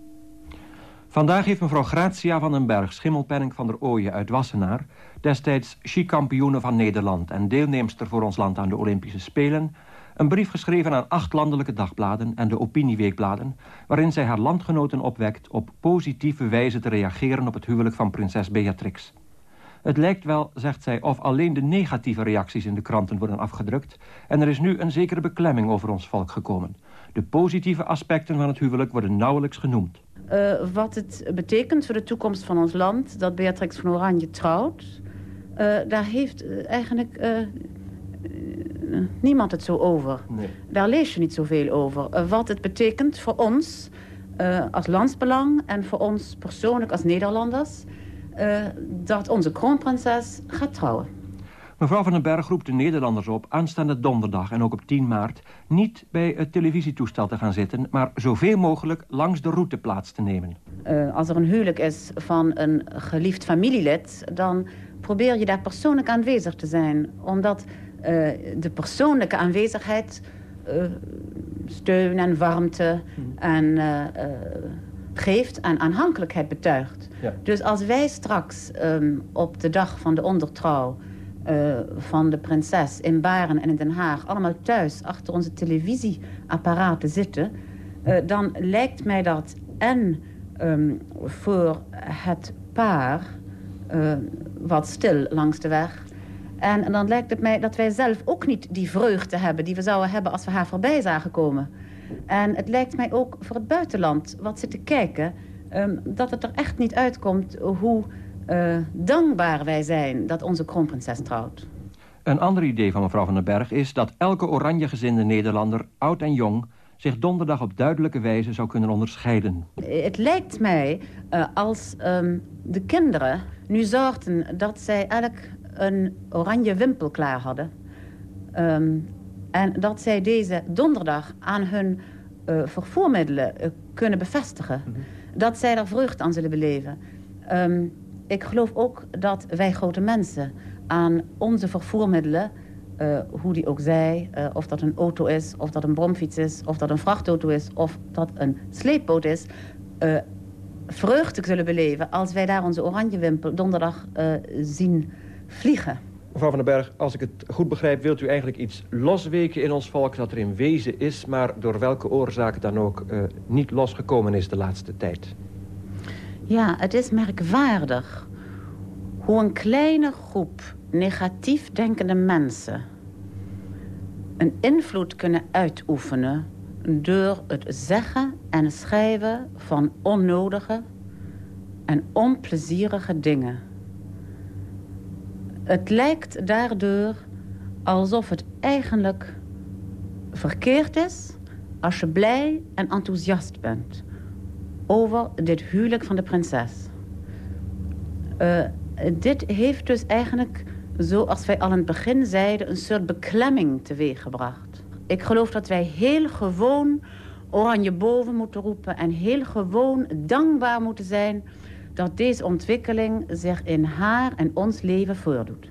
Vandaag heeft mevrouw Gratia van den Berg, schimmelpenning van der Ooyen uit Wassenaar... destijds skikampioene van Nederland en deelnemster voor ons land aan de Olympische Spelen... een brief geschreven aan acht landelijke dagbladen en de opinieweekbladen... waarin zij haar landgenoten opwekt op positieve wijze te reageren op het huwelijk van prinses Beatrix. Het lijkt wel, zegt zij, of alleen de negatieve reacties in de kranten worden afgedrukt... en er is nu een zekere beklemming over ons volk gekomen. De positieve aspecten van het huwelijk worden nauwelijks genoemd. Uh, wat het betekent voor de toekomst van ons land... dat Beatrix van Oranje trouwt... Uh, daar heeft uh, eigenlijk niemand het zo over. Nee. Daar lees je niet zoveel over. wat het betekent voor ons als landsbelang... en voor ons persoonlijk als Nederlanders... dat onze kroonprinses gaat trouwen. Mevrouw van den Berg roept de Nederlanders op aanstaande donderdag en ook op 10 maart niet bij het televisietoestel te gaan zitten, maar zoveel mogelijk langs de route plaats te nemen. Uh, als er een huwelijk is van een geliefd familielid, dan probeer je daar persoonlijk aanwezig te zijn. Omdat uh, de persoonlijke aanwezigheid uh, steun en warmte hmm. en geeft en aanhankelijkheid betuigt. Ja. Dus als wij straks um, op de dag van de ondertrouw uh, van de prinses in Baren en in Den Haag... allemaal thuis achter onze televisieapparaten zitten... Uh, dan lijkt mij dat en um, voor het paar uh, wat stil langs de weg... En, dan lijkt het mij dat wij zelf ook niet die vreugde hebben... die we zouden hebben als we haar voorbij zagen komen. En het lijkt mij ook voor het buitenland wat zit te kijken... Um, dat het er echt niet uitkomt hoe uh, dankbaar wij zijn dat onze kroonprinses trouwt. Een ander idee van mevrouw van den Berg is dat elke oranjegezinde Nederlander, oud en jong, zich donderdag op duidelijke wijze zou kunnen onderscheiden. Het lijkt mij uh, als um, de kinderen nu zorgden dat zij elk een oranje wimpel klaar hadden. Um, en dat zij deze donderdag aan hun uh, vervoermiddelen uh, kunnen bevestigen. Mm -hmm. Dat zij er vreugde aan zullen beleven. Um, ik geloof ook dat wij grote mensen aan onze vervoermiddelen... Uh, hoe die ook zij, uh, of dat een auto is, of dat een bromfiets is... of dat een vrachtauto is, of dat een sleepboot is... Uh, vreugde zullen beleven als wij daar onze oranjewimpel donderdag zien vliegen. Mevrouw van den Berg, als ik het goed begrijp... wilt u eigenlijk iets losweken in ons volk dat er in wezen is... maar door welke oorzaak dan ook niet losgekomen is de laatste tijd? Ja, het is merkwaardig hoe een kleine groep negatief denkende mensen een invloed kunnen uitoefenen door het zeggen en schrijven van onnodige en onplezierige dingen. Het lijkt daardoor alsof het eigenlijk verkeerd is als je blij en enthousiast bent over dit huwelijk van de prinses. Uh, dit heeft dus eigenlijk, zoals wij al in het begin zeiden... een soort beklemming teweeggebracht. Ik geloof dat wij heel gewoon oranje boven moeten roepen... en heel gewoon dankbaar moeten zijn... dat deze ontwikkeling zich in haar en ons leven voordoet.